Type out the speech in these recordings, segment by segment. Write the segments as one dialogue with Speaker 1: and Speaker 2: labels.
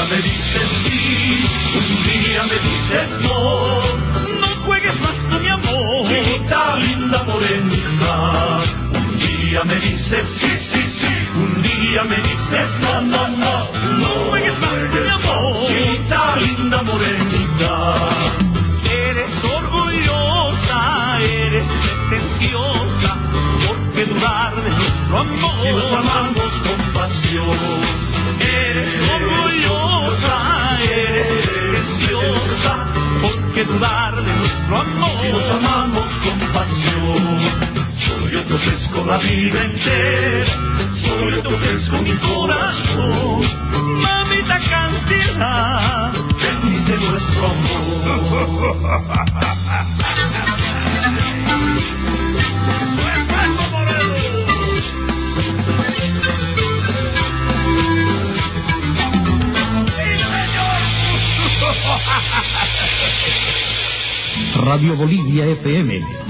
Speaker 1: día me dices sí, un día me dices no.
Speaker 2: No juegues más con mi amor.
Speaker 1: Chiquita linda morenita, un día me dices sí, sí, sí, un día me dices la vida entera, solo te ofrezco mi corazón.
Speaker 2: Mamita cantidad,
Speaker 1: Bendice nuestro amor.
Speaker 3: Radio Bolivia FM.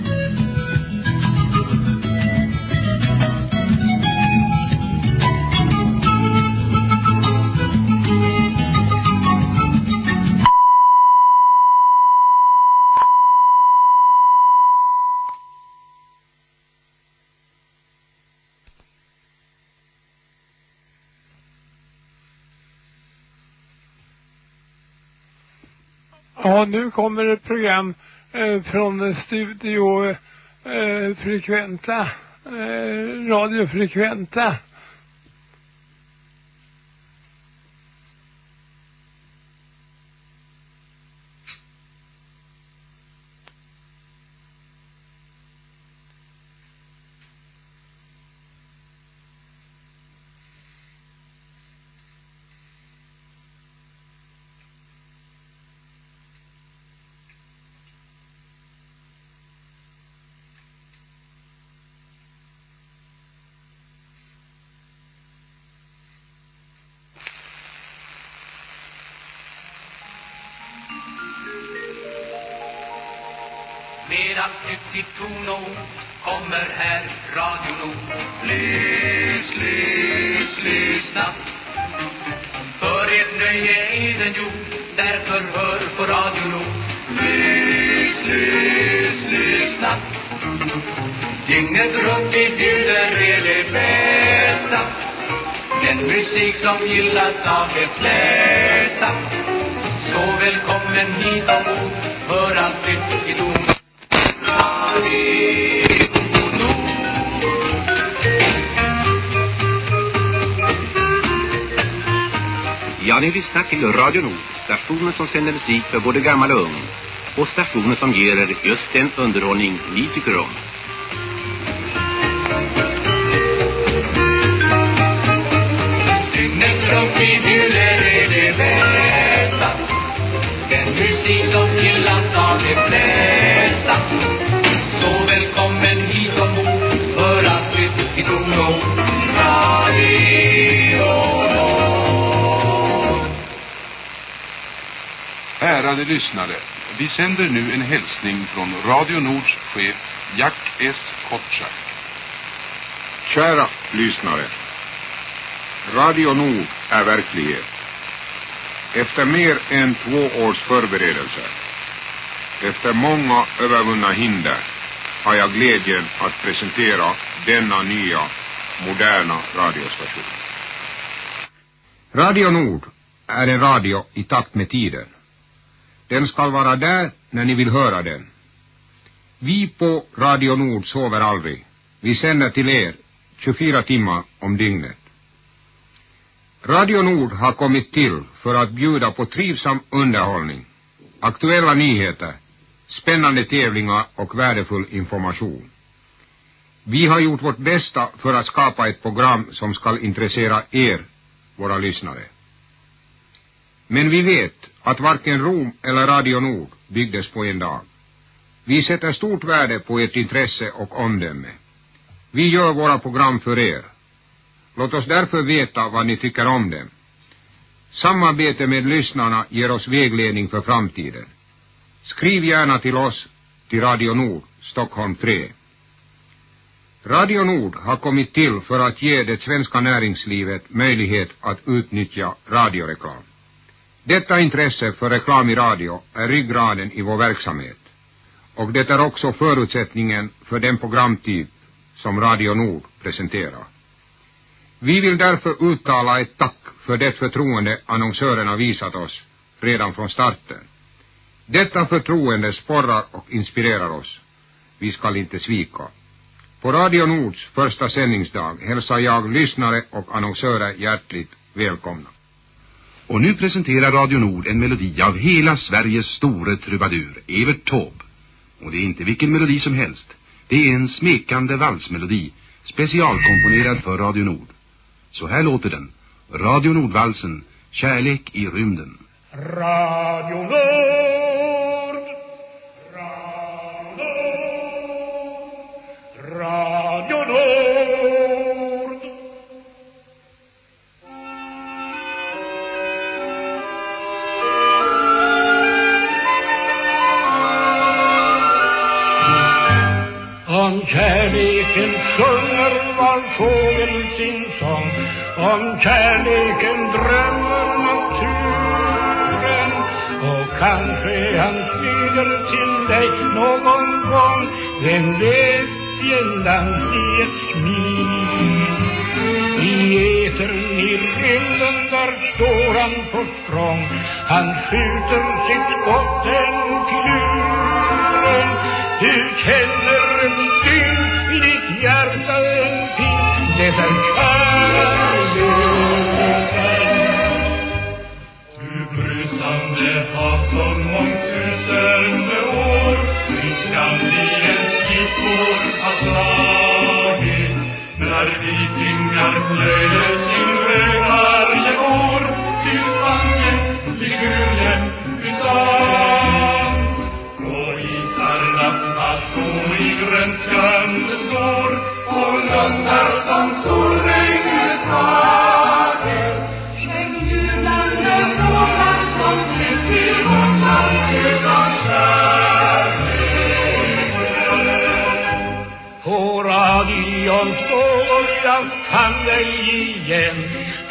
Speaker 4: Nu kommer ett program eh, från Studio eh, Frekventa, eh, Radio Frekventa.
Speaker 5: Stationer som
Speaker 6: sänder musik för både gammal och ung. Och stationer som ger er just den underhållning ni tycker om.
Speaker 5: Dygnet runt det bästa. Den musik som gillas av de flesta. Så välkommen hit ombord för att lyssna till ton
Speaker 7: Ärade lyssnare, vi sänder nu en hälsning från Radio Nords chef Jack S. Kotschack.
Speaker 8: Kära lyssnare. Radio Nord är verklighet. Efter mer än två års förberedelser, efter många övervunna hinder, har jag glädjen att presentera denna nya, moderna radiostation. Radio Nord är en radio i takt med tiden. Den ska vara där när ni vill höra den. Vi på Radio Nord sover aldrig. Vi sänder till er 24 timmar om dygnet. Radio Nord har kommit till för att bjuda på trivsam underhållning, aktuella nyheter, spännande tävlingar och värdefull information. Vi har gjort vårt bästa för att skapa ett program som skall intressera er, våra lyssnare. Men vi vet att varken Rom eller Radio Nord byggdes på en dag. Vi sätter stort värde på ert intresse och omdöme. Vi gör våra program för er. Låt oss därför veta vad ni tycker om dem. Samarbete med lyssnarna ger oss vägledning för framtiden. Skriv gärna till oss till Radio Nord, Stockholm 3. Radio Nord har kommit till för att ge det svenska näringslivet möjlighet att utnyttja radioreklam. Detta intresse för reklam i radio är ryggraden i vår verksamhet och det är också förutsättningen för den programtyp som Radio Nord presenterar. Vi vill därför uttala ett tack för det förtroende annonsörerna visat oss redan från starten. Detta förtroende sporrar och inspirerar oss. Vi skall inte svika. På Radio Nords första sändningsdag hälsar jag lyssnare och annonsörer hjärtligt välkomna.
Speaker 9: Och nu presenterar Radio Nord en melodi av hela Sveriges store trubadur, Evert Taube. Och det är inte vilken melodi som helst. Det är en smekande valsmelodi, specialkomponerad för Radio Nord. Så här låter den. Radio Nordvalsen, Kärlek i rymden.
Speaker 2: Radio Nord Radio Nord Radio Om kärleken sjunger var fågel sin sång. Om kärleken drömmer naturen Och kanske han flyger till dig någon gång. Vem vet fjällan i ett smid I etern i rymden där står han på språng. Han skjuter sitt skott en till luren. Du känner en dyn i hjärta en fin Det är kärleken
Speaker 10: Du brusande hav som mångtusende år Skandinens klippor har slagit När vikingar plöjde
Speaker 2: vågor jag dig igen.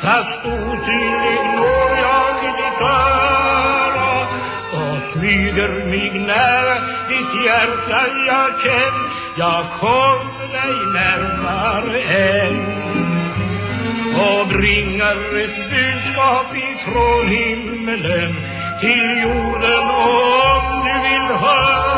Speaker 2: Fast osynlig når jag i ditt öra. Och smyger mig nära ditt hjärta jag känner. Jag kom dig närmare än. Och bringar ett budskap ifrån himmelen till jorden om du vill höra.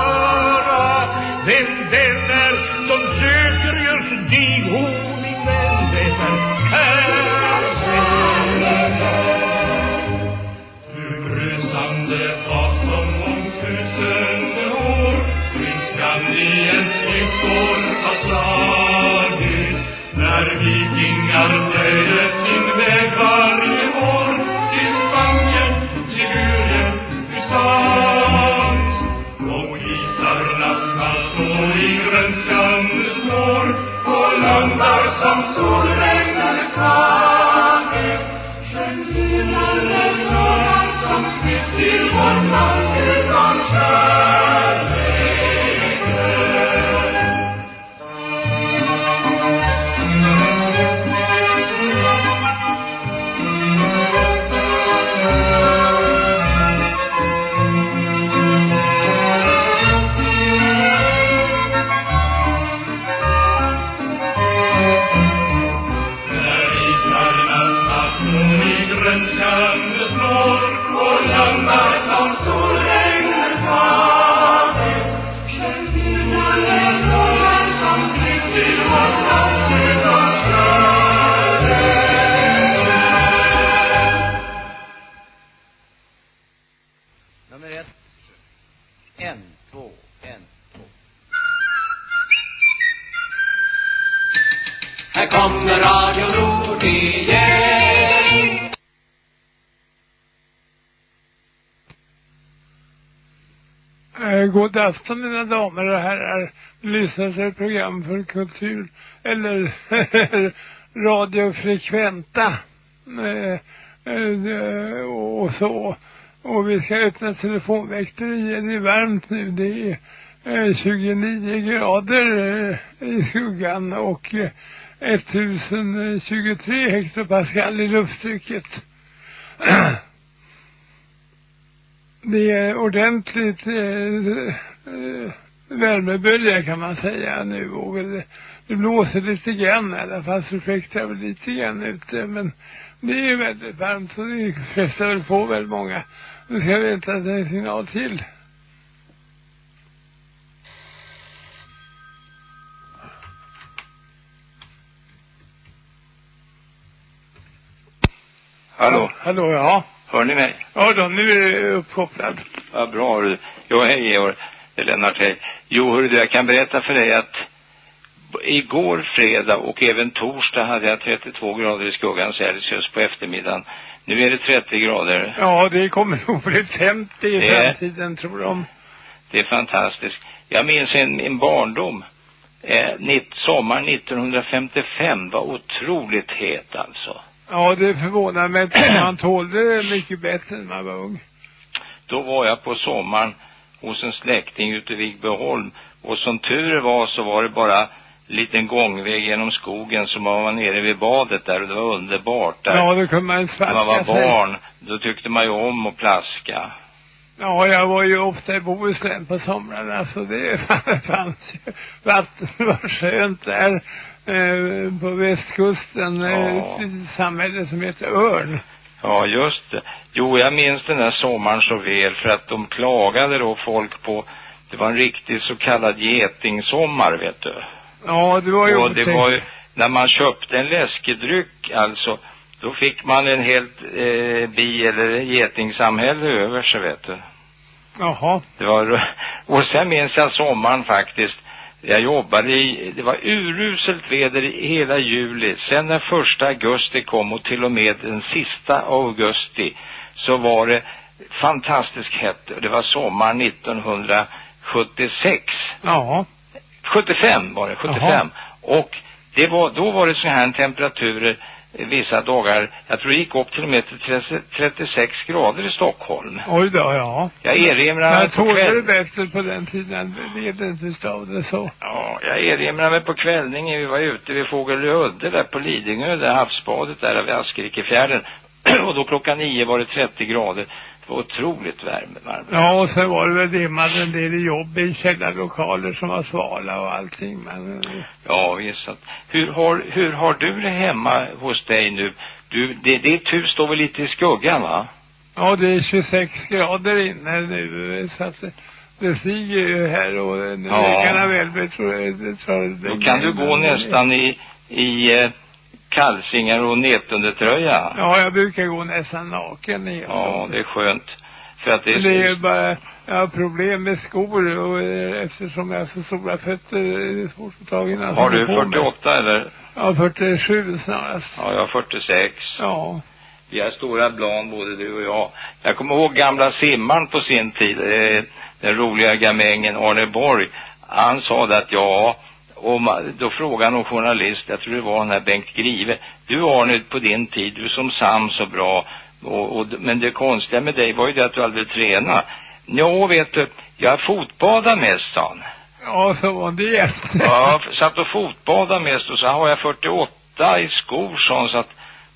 Speaker 4: God afton mina damer och herrar. Lyssna till ett program för kultur eller radiofrekventa eh, eh, och så. Och vi ska öppna telefonväkteriet. Det är varmt nu. Det är eh, 29 grader eh, i skuggan och eh, 1023 hektopascal i lufttrycket. det är ordentligt eh, eh, värmebölja kan man säga nu och det, det blåser lite grann i alla fall så fäktar väl lite grann ute men det är väldigt varmt så det frestar väl på väldigt många. Nu ska jag vänta en signal till.
Speaker 11: Hallå?
Speaker 4: Hallå, ja.
Speaker 11: Hör ni mig?
Speaker 4: Ja då, nu är jag uppkopplad.
Speaker 11: Ja, bra. hörru. Jo, hej Georg. Det är Lennart, hej. Jo, hörru du, jag kan berätta för dig att igår fredag och även torsdag hade jag 32 grader i skuggan Celsius på eftermiddagen. Nu är det 30 grader.
Speaker 4: Ja, det kommer nog bli 50 i
Speaker 11: Det
Speaker 4: framtiden tror de.
Speaker 11: Det är fantastiskt. Jag minns en, min barndom. Eh, nitt, sommaren 1955 var otroligt het alltså.
Speaker 4: Ja, det förvånar mig att man tålde det mycket bättre när man var ung.
Speaker 11: Då var jag på sommaren hos en släkting ute i Vigbyholm. Och som tur var så var det bara liten gångväg genom skogen så man var nere vid badet där och det var underbart där.
Speaker 4: Ja, då kunde man
Speaker 11: När
Speaker 4: svaska
Speaker 11: man var barn, då tyckte man ju om att plaska.
Speaker 4: Ja, jag var ju ofta i Bohuslän på somrarna så det fanns ju vatten det var skönt där eh, på västkusten, eh,
Speaker 11: Ja.
Speaker 4: ett samhälle som heter Örn.
Speaker 11: Ja, just det. Jo, jag minns den där sommaren så väl för att de klagade då folk på, det var en riktig så kallad getingsommar, vet du.
Speaker 4: Ja, det var ju
Speaker 11: Och det var ju, när man köpte en läskedryck alltså, då fick man en helt eh, bi eller getingsamhälle över sig, vet du.
Speaker 4: Jaha.
Speaker 11: Det var, och sen minns jag sommaren faktiskt. Jag jobbade i, det var uruselt väder i hela juli. Sen den första augusti kom och till och med den sista augusti så var det fantastiskt hett. Det var sommaren 1976.
Speaker 4: Ja.
Speaker 11: 75 var det, 75. Och det var, då var det så här temperaturer vissa dagar, jag tror det gick upp till och med till 30 36 grader i Stockholm.
Speaker 4: Oj då, ja.
Speaker 11: Jag erinrar mig
Speaker 4: Jag
Speaker 11: på
Speaker 4: tålde
Speaker 11: kväll...
Speaker 4: det bättre på den tiden. Det led inte det så.
Speaker 11: Ja, jag erinrar mig på kvällningen, vi var ute vid Fågeludde där på Lidingö, där havsbadet där vid Askrikefjärden. och då klockan nio var det 30 grader. Det var otroligt värme, varmt.
Speaker 4: Ja, och sen var det väl dimmade en del i jobb i källarlokaler som var svala och allting. Men eh,
Speaker 11: Ja, visst. Hur har, hur har du det hemma hos dig nu? Du, det, ditt hus står väl lite i skuggan, va?
Speaker 4: ja, det är 26 grader inne nu. eh, Så att det, det stiger ju här och eh, nu
Speaker 11: Ja.
Speaker 4: väggarna väl, tror jag. Det, tror jag
Speaker 11: Då kan du gå nästan i, i eh, kalsingar och nätundertröja.
Speaker 4: Ja, jag brukar gå nästan naken igen.
Speaker 11: Ja, det är skönt. För att det är,
Speaker 4: Det är bara, jag har problem med skor och eh, eftersom jag har så stora fötter är det svårt att ta innan
Speaker 11: Har du
Speaker 4: får på mig.
Speaker 11: 48 eller?
Speaker 4: Ja, 47 snarast.
Speaker 11: Ja, jag har 46.
Speaker 4: Ja.
Speaker 11: Vi har stora plan både du och jag. Jag kommer ihåg gamla simmaren på sin tid, eh, den roliga gamängen Arne Borg. Han sa att ja, och ma- då frågade någon journalist, jag tror det var den här Bengt Grive. Du Arne, på din tid, du som Sam så bra. Och, och, men det konstiga med dig var ju det att du aldrig tränade. Ja, vet du, jag fotbadar mest, sa han.
Speaker 4: Ja, så var det.
Speaker 11: Ja, satt och fotbadade mest och så har jag 48 i skor sån så att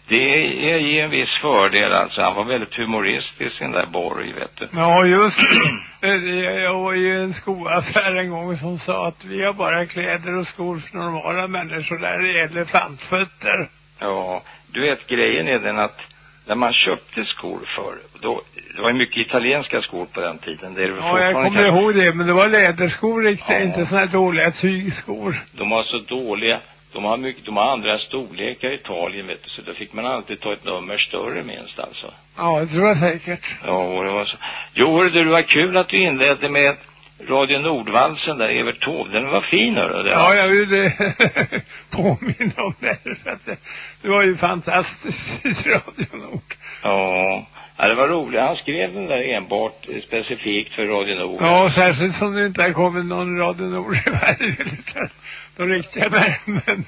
Speaker 11: det är ju en viss fördel alltså. Han var väldigt humoristisk den där Borg, vet du.
Speaker 4: Ja, just det. Det. Jag var ju i en skoaffär en gång som sa att vi har bara kläder och skor för normala människor. Där är elefantfötter.
Speaker 11: Ja, du vet grejen är den att när man köpte skor för då, det var ju mycket italienska skor på den tiden. Det är det
Speaker 4: Ja, jag kommer
Speaker 11: kanske.
Speaker 4: ihåg det. Men det var läderskor riktigt,
Speaker 11: Ja.
Speaker 4: inte såna här dåliga tygskor.
Speaker 11: De var så dåliga. De har mycket, de har andra storlekar i Italien vet du, så då fick man alltid ta ett nummer större minst alltså.
Speaker 4: Ja, det jag säkert.
Speaker 11: Ja, och det var så. Jo, det var kul att du inledde med Radio Nordvalsen där, Evert Taube. Den var fin, hörru. Det
Speaker 4: Ja, jag vill påminna om det, det var ju fantastiskt i Radio Nord.
Speaker 11: Ja, Ja, det var roligt. Han skrev den där enbart eh, specifikt för Radio Nord.
Speaker 4: Ja, särskilt som det inte har kommit någon Radio Nord i världen. De riktiga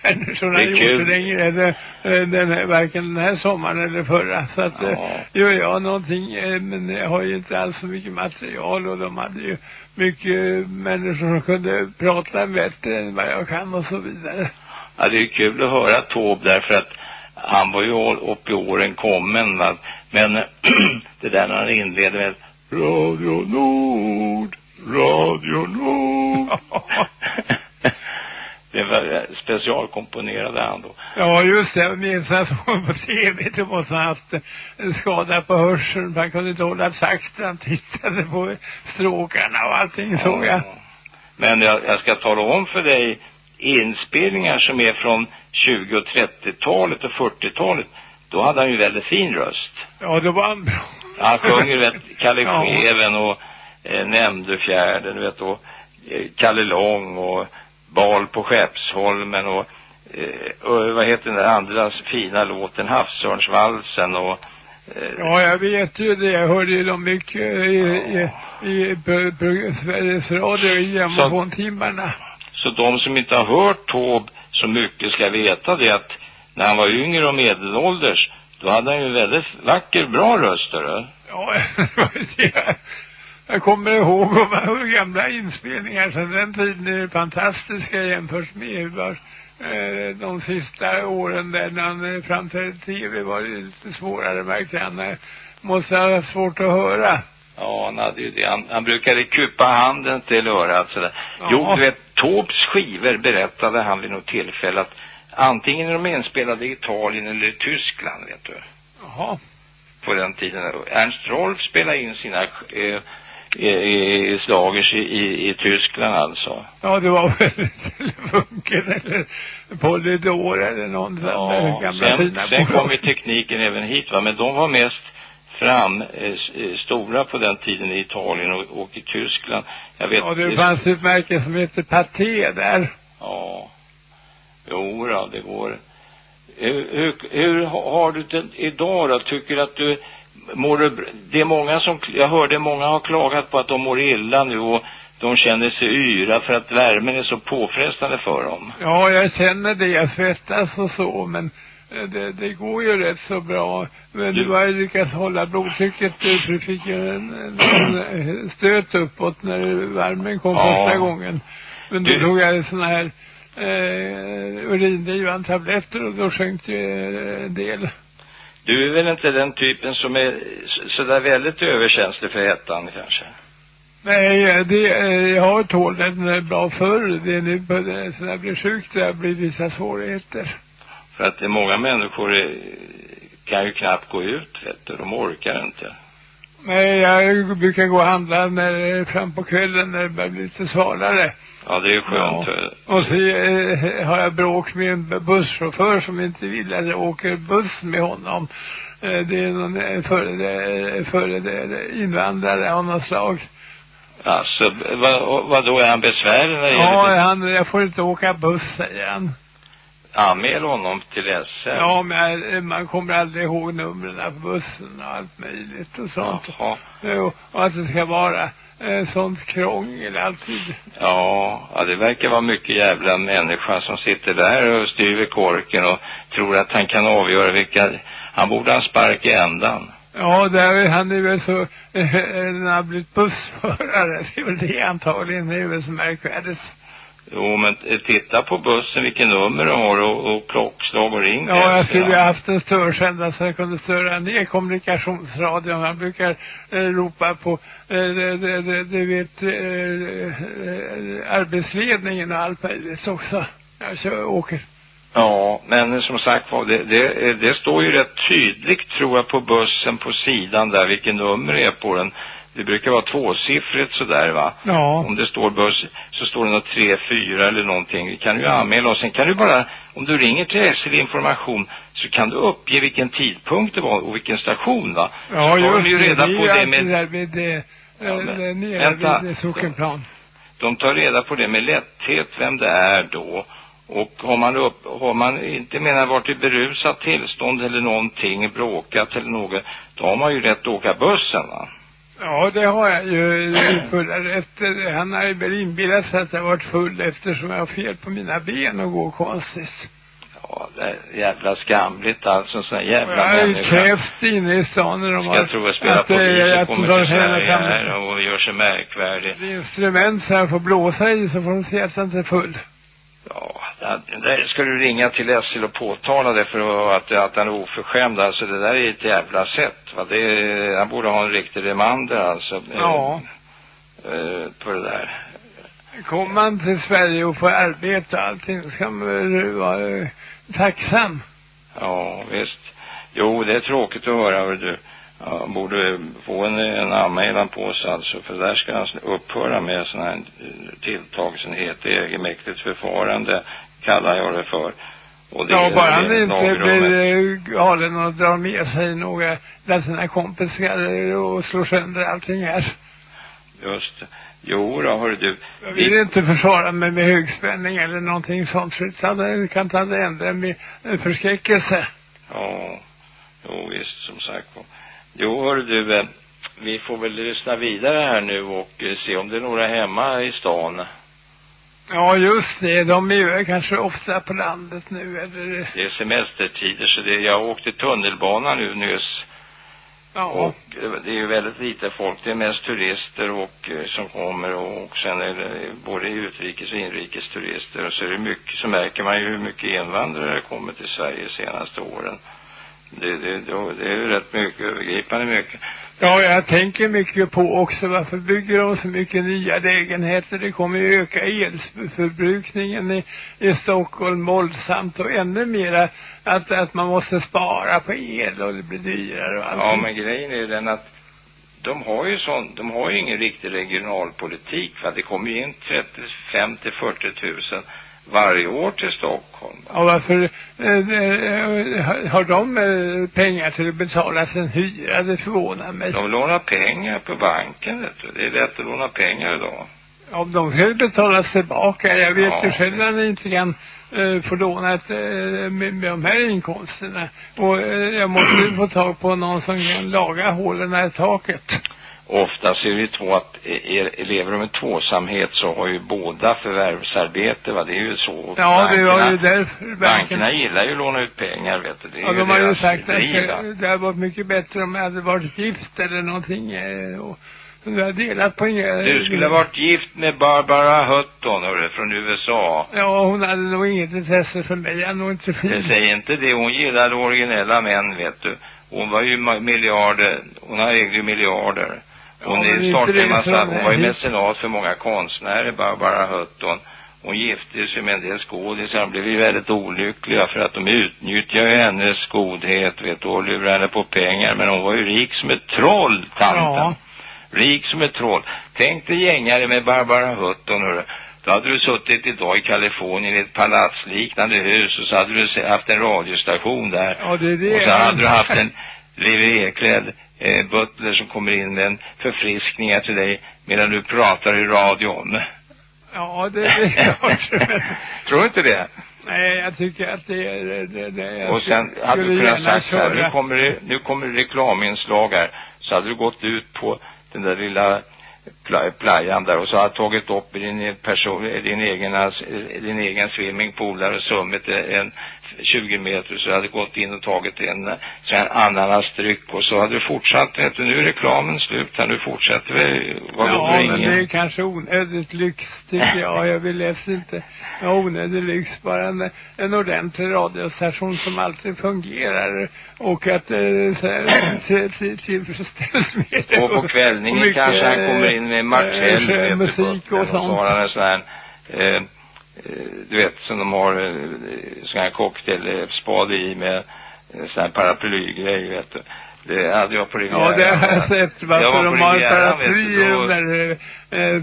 Speaker 4: människorna har gjort det längre, eller, eh, den här, varken den här sommaren eller förra. Så att, ja. eh, gör jag någonting, men jag har ju inte alls så mycket material och de hade ju mycket människor som kunde prata bättre än vad jag kan och så vidare.
Speaker 11: Ja, det är kul att höra Tåb därför att han var ju upp i åren kommen va? Men det där när han inleder med Radio Nord, Radio Nord det var specialkomponerade han då.
Speaker 4: Ja, just det. Jag minns att hon på tv, det måste ha haft en skada på hörseln. Han kunde inte hålla takt. Han tittade på stråkarna och allting ja. såg jag.
Speaker 11: Men jag, jag ska tala om för dig inspelningar som är från 20 och 30-talet och 40-talet. Då hade han ju väldigt fin röst.
Speaker 4: Ja, det var han bra.
Speaker 11: Han sjunger vet, Kalle ja. Scheven och eh, Nämnde fjärden, du vet, och eh, Kalle Lång och Bal på Skeppsholmen och, eh, och vad heter den där andra fina låten, Havsörnsvalsen och
Speaker 4: eh, Ja, jag vet ju det. Jag hörde ju dem mycket i, i, i, på, på Sveriges Radio i grammofontimmarna.
Speaker 11: Så de som inte har hört Tåb så mycket ska veta det att när han var yngre och medelålders då hade han ju väldigt vacker, bra röst, du.
Speaker 4: Ja, det jag kommer ihåg hur gamla inspelningar sedan den tiden är fantastiska jämfört med hur eh, de sista åren där när han framträdde tv var det lite svårare märkte han. Måste ha svårt att höra.
Speaker 11: Ja, han hade ju det. Han, han brukade kupa handen till örat sådär. Ja. Jo, du vet, Taubes skivor berättade han vid något tillfälle att antingen är de inspelade i Italien eller i Tyskland, vet du.
Speaker 4: Jaha.
Speaker 11: På den tiden. Ernst Rolf spelade in sina eh, i, i slagers i, i, i Tyskland alltså.
Speaker 4: Ja, det var väl Funken eller Polydor eller någon ja, gamla
Speaker 11: sen,
Speaker 4: fina
Speaker 11: sen kom ju tekniken även hit va, men de var mest fram eh, eh, stora på den tiden i Italien och, och i Tyskland. Jag vet,
Speaker 4: ja, det fanns ett märke som heter Paté där.
Speaker 11: Ja. Jo då, det går. Hur, hur, hur har du det idag då? Tycker du att du mår du, det är många som, jag hörde många har klagat på att de mår illa nu och de känner sig yra för att värmen är så påfrestande för dem.
Speaker 4: Ja, jag känner det. Jag svettas och så, men eh, det, det går ju rätt så bra. Men du, du har ju lyckats hålla blodtrycket. Du fick ju en, en, en stöt uppåt när värmen kom ja. första gången. Men då du... tog jag såna här eh, urindrivande tabletter och då sjönk det en del.
Speaker 11: Du är väl inte den typen som är sådär väldigt överkänslig för hettan kanske?
Speaker 4: Nej, det, eh, jag har tålt den bra förr. Det är nu så när jag blir sjuk det blir vissa svårigheter.
Speaker 11: För att det är många människor kan ju knappt gå ut, vet du. De orkar inte.
Speaker 4: Nej, jag brukar gå och handla när, fram på kvällen när det börjar bli lite svalare.
Speaker 11: Ja, det är skönt. Ja.
Speaker 4: Och så eh, har jag bråk med en busschaufför som inte vill att jag åker buss med honom. Eh, det är någon eh, före, före invandrare av något slag.
Speaker 11: Alltså, vad, vad då är han besvärlig
Speaker 4: Ja, han, jag får inte åka buss, säger han.
Speaker 11: Anmäl honom till SL.
Speaker 4: Ja, men man kommer aldrig ihåg numren på bussen och allt möjligt och sånt.
Speaker 11: Jaha.
Speaker 4: Och, och att det ska vara eh, sånt krångel alltid.
Speaker 11: Ja, ja, det verkar vara mycket jävla människa som sitter där och styr korken och tror att han kan avgöra vilka, han borde ha spark i ändan.
Speaker 4: Ja, där, han är väl så, eh, han blivit bussförare, det är väl det antagligen, väl så märkvärdigt.
Speaker 11: Jo, men titta på bussen, vilken nummer de har och, och klockslag och ring.
Speaker 4: Ja, jag skulle ha haft en störsändare så jag kunde störa ner kommunikationsradion. Han brukar eh, ropa på, eh, det, det, det, vet, eh, eh, arbetsledningen och allt möjligt också. Jag kör, åker.
Speaker 11: Ja, men som sagt det, det, det står ju rätt tydligt tror jag på bussen på sidan där vilken nummer det är på den. Det brukar vara tvåsiffrigt sådär va?
Speaker 4: Ja.
Speaker 11: Om det står buss så står det något tre, fyra eller någonting. Det kan du anmäla och sen kan du bara, om du ringer till SL information så kan du uppge vilken tidpunkt det var och vilken station va?
Speaker 4: Ja,
Speaker 11: så
Speaker 4: just
Speaker 11: de ju reda
Speaker 4: det.
Speaker 11: på det
Speaker 4: med... Det vid det, ja, men, nere
Speaker 11: vänta,
Speaker 4: vid sockenplan.
Speaker 11: De, de tar reda på det med lätthet vem det är då Och har man, upp, har man inte menar varit i berusat tillstånd eller någonting, bråkat eller något, då har man ju rätt att åka bussen va?
Speaker 4: Ja, det har jag ju fulla rätt. Han har ju väl inbillat sig att jag varit full eftersom jag har fel på mina ben och går konstigt.
Speaker 11: Ja, det är jävla skamligt alltså, sån jävla
Speaker 4: Jag har ju
Speaker 11: människa.
Speaker 4: krävt inne i stan när de
Speaker 11: Ska
Speaker 4: har...
Speaker 11: jag tro att spela
Speaker 4: att, eh,
Speaker 11: och
Speaker 4: att
Speaker 11: kommer
Speaker 4: de
Speaker 11: till Sverige här och gör sig märkvärdig.
Speaker 4: instrument så jag får blåsa i så får de se att jag inte är full.
Speaker 11: Ja, det ska du ringa till Essel och påtala det för att, att han är oförskämd. Alltså det där är ett jävla sätt. Va? Det han borde ha en riktig remander alltså. eh,
Speaker 4: Ja.
Speaker 11: Eh, på det där.
Speaker 4: Kommer man till Sverige och får arbete och allting ska man vara eh, tacksam.
Speaker 11: Ja, visst. Jo, det är tråkigt att höra, hör du. Ja, borde få en, en anmälan på sig alltså, för där ska han upphöra med sån här tilltag som heter egenmäktigt förfarande, kallar jag det för. Och det
Speaker 4: Ja, bara
Speaker 11: det
Speaker 4: han inte blir eh, galen och drar med sig några av sina kompisar och slår sönder allting här.
Speaker 11: Just det. Jo då, hör du.
Speaker 4: Jag vill inte försvara mig med högspänning eller någonting sånt, det kan ta det ändra med förskräckelse.
Speaker 11: Ja, jo visst som sagt. Jo hör du, eh, vi får väl lyssna vidare här nu och eh, se om det är några hemma i stan.
Speaker 4: Ja, just det. De är ju kanske ofta på landet nu, eller...
Speaker 11: Det är semestertider så det, jag åkte tunnelbana nu nyss.
Speaker 4: Ja.
Speaker 11: Och eh, det är ju väldigt lite folk. Det är mest turister och som kommer och, och sen är det både utrikes och inrikes turister. Och så är det mycket, så märker man ju hur mycket invandrare kommer till Sverige de senaste åren. Det, det, det, är ju rätt mycket, övergripande mycket.
Speaker 4: Ja, jag tänker mycket på också varför bygger de så mycket nya lägenheter? Det kommer ju öka elförbrukningen i, i Stockholm våldsamt och ännu mera att, att man måste spara på el och det blir dyrare och allting.
Speaker 11: Ja, men grejen är ju den att de har ju sån, de har ju ingen riktig regionalpolitik va. Det kommer ju in 35 till 40 000 varje år till Stockholm.
Speaker 4: Och varför eh, eh, har- de eh, pengar till att betala sin hyra? Det förvånar mig.
Speaker 11: De lånar pengar på banken vet du. Det är lätt att låna pengar idag.
Speaker 4: Om de ska betalas tillbaka. Jag vet
Speaker 11: Ja.
Speaker 4: ju själv att ni inte kan eh, få låna eh, med, med de här inkomsterna. Och eh, jag måste ju få tag på någon som kan laga hålen i taket.
Speaker 11: Är det ju två att är, lever de i tvåsamhet så har ju båda förvärvsarbete va. Det är ju så.
Speaker 4: Ja, det var ju
Speaker 11: Bankerna-
Speaker 4: därför.
Speaker 11: Bankerna gillar ju att låna ut pengar vet du. Det är
Speaker 4: Ja,
Speaker 11: ju
Speaker 4: de har ju sagt att det, det hade varit mycket bättre om jag hade varit gift eller någonting. Eh, och vi har delat på inga...
Speaker 11: Du skulle ha varit gift med Barbara Hutton, hörru, från USA.
Speaker 4: Ja, hon hade nog inget intresse för mig. Jag nog inte fin.
Speaker 11: Men säg inte det, hon gillade originella män, vet du. Hon var ju miljarder, hon har ägde ju miljarder. Hon
Speaker 4: Ja,
Speaker 11: startade en massa, hon var ju mecenat för många konstnärer, Barbara Hutton. Hon gifte sig med en del skådisar, de blev ju väldigt olyckliga för att de utnyttjade hennes godhet, vet du, och lurade henne på pengar. Men hon var ju rik som ett troll, tanten.
Speaker 4: Ja.
Speaker 11: Rik som ett troll. Tänk dig gängare med Barbara Hutton, hörru. Då hade du suttit idag i Kalifornien i ett palatsliknande hus och så hade du haft en radiostation där.
Speaker 4: Ja, det är det.
Speaker 11: Och så hade du haft en livrerklädd eh, butler som kommer in med en förfriskningar till dig medan du pratar i radion.
Speaker 4: Ja, det är klart.
Speaker 11: Tror du inte det?
Speaker 4: Nej, jag tycker att det är... Det, det, det,
Speaker 11: och sen hade du kunnat sagt så här, nu kommer det, nu kommer det reklaminslag här. Så hade du gått ut på den där lilla pla, playan där och så hade tagit upp i din person, i din egen, i din egen swimmingpool där och summit en 20 meter så hade gått in och tagit en sån här ananasdryck och så hade du fortsatt, vet du, nu är reklamen slut här, nu fortsätter vi, vad
Speaker 4: Ja, men
Speaker 11: ingen?
Speaker 4: det är kanske onödigt lyx tycker jag. Jag vill helst inte ha onödig lyx. Bara en, en ordentlig radiostation som alltid fungerar och att eh, tillfredsställs med det.
Speaker 11: Och på kvällningen
Speaker 4: Och
Speaker 11: kanske han kommer in med
Speaker 4: eh,
Speaker 11: du,
Speaker 4: musik och
Speaker 11: och så har
Speaker 4: sånt.
Speaker 11: han en sån här, eh, eh, du vet, som de har eh, sån här cocktailspade i med sån här paraplygrej, vet du. Det hade jag på Rivieran.
Speaker 4: Ja, det har jag sett. Varför de har
Speaker 11: Rivieran, vet
Speaker 4: paraply
Speaker 11: du,
Speaker 4: i
Speaker 11: då-
Speaker 4: de där eh, eh,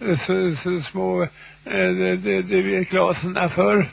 Speaker 4: eh, eh, små eh, glasen för.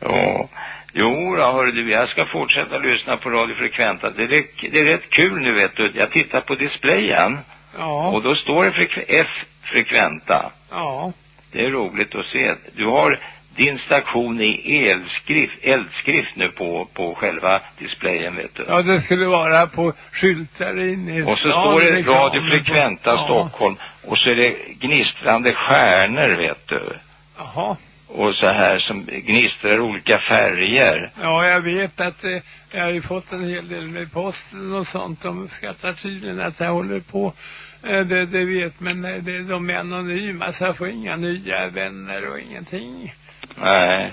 Speaker 11: Ja. Jo då, hörru du, jag ska fortsätta lyssna på Radio Frekventa. Det är, det är rätt kul nu, vet du. Jag tittar på displayen
Speaker 4: Ja.
Speaker 11: och då står det frekve- F Frekventa.
Speaker 4: Ja.
Speaker 11: Det är roligt att se. Du har din station i elskrift, eldskrift nu på, på själva displayen vet du.
Speaker 12: Ja, det skulle vara på skyltar inne i
Speaker 11: Och så står det
Speaker 12: reklamen
Speaker 11: Radio
Speaker 12: på-
Speaker 11: Frekventa
Speaker 12: Ja.
Speaker 11: Stockholm och så är det gnistrande stjärnor vet du.
Speaker 12: Jaha.
Speaker 11: Och så här som gnistrar olika färger.
Speaker 12: Ja, jag vet att eh, jag har ju fått en hel del med posten och sånt. De skattar tydligen att jag håller på. Eh, det, det vet, men eh, det, de är anonyma så jag får inga nya vänner och ingenting.
Speaker 11: Nej.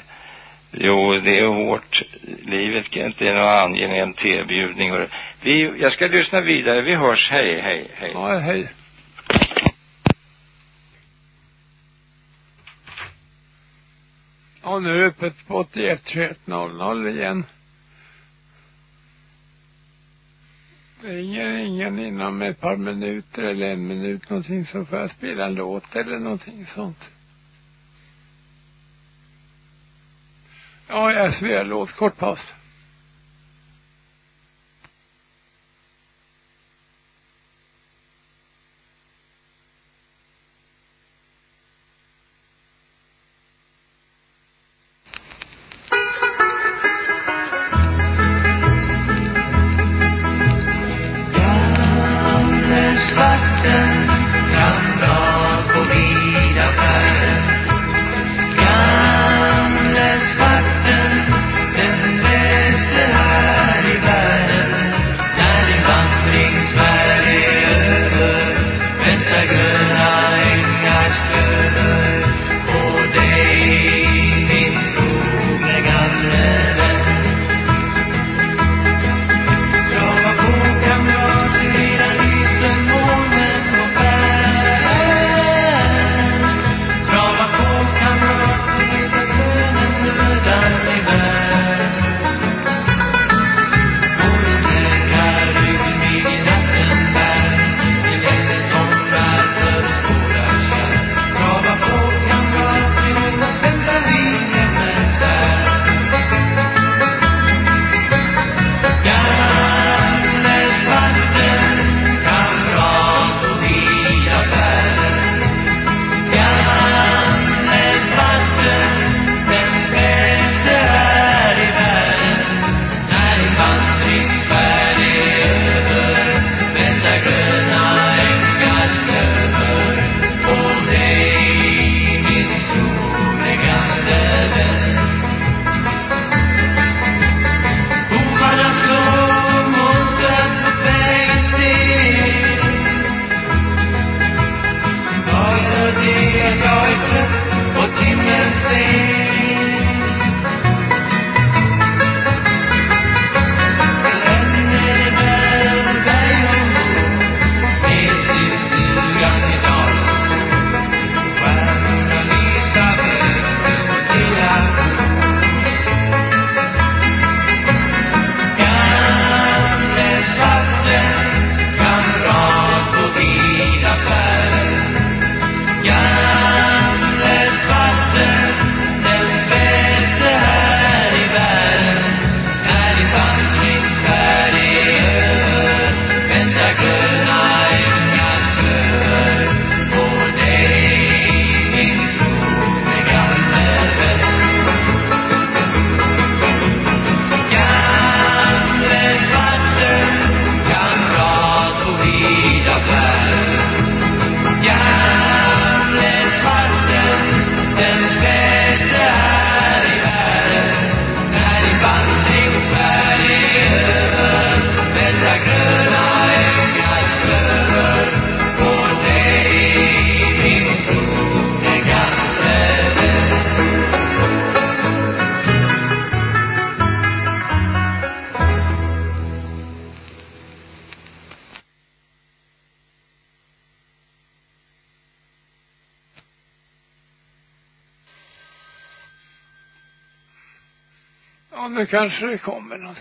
Speaker 11: Jo, det är hårt. Livet kan inte ge någon angenäm tillbjudning. hörru. Vi, jag ska lyssna vidare. Vi hörs. Hej, hej, hej.
Speaker 12: Ja, hej. Ja, nu är det öppet på 81 21 00 igen. Ringer ingen inom ett par minuter eller en minut någonting så får jag spela en låt eller någonting sånt. Ja, jag spelar låt. Kort paus.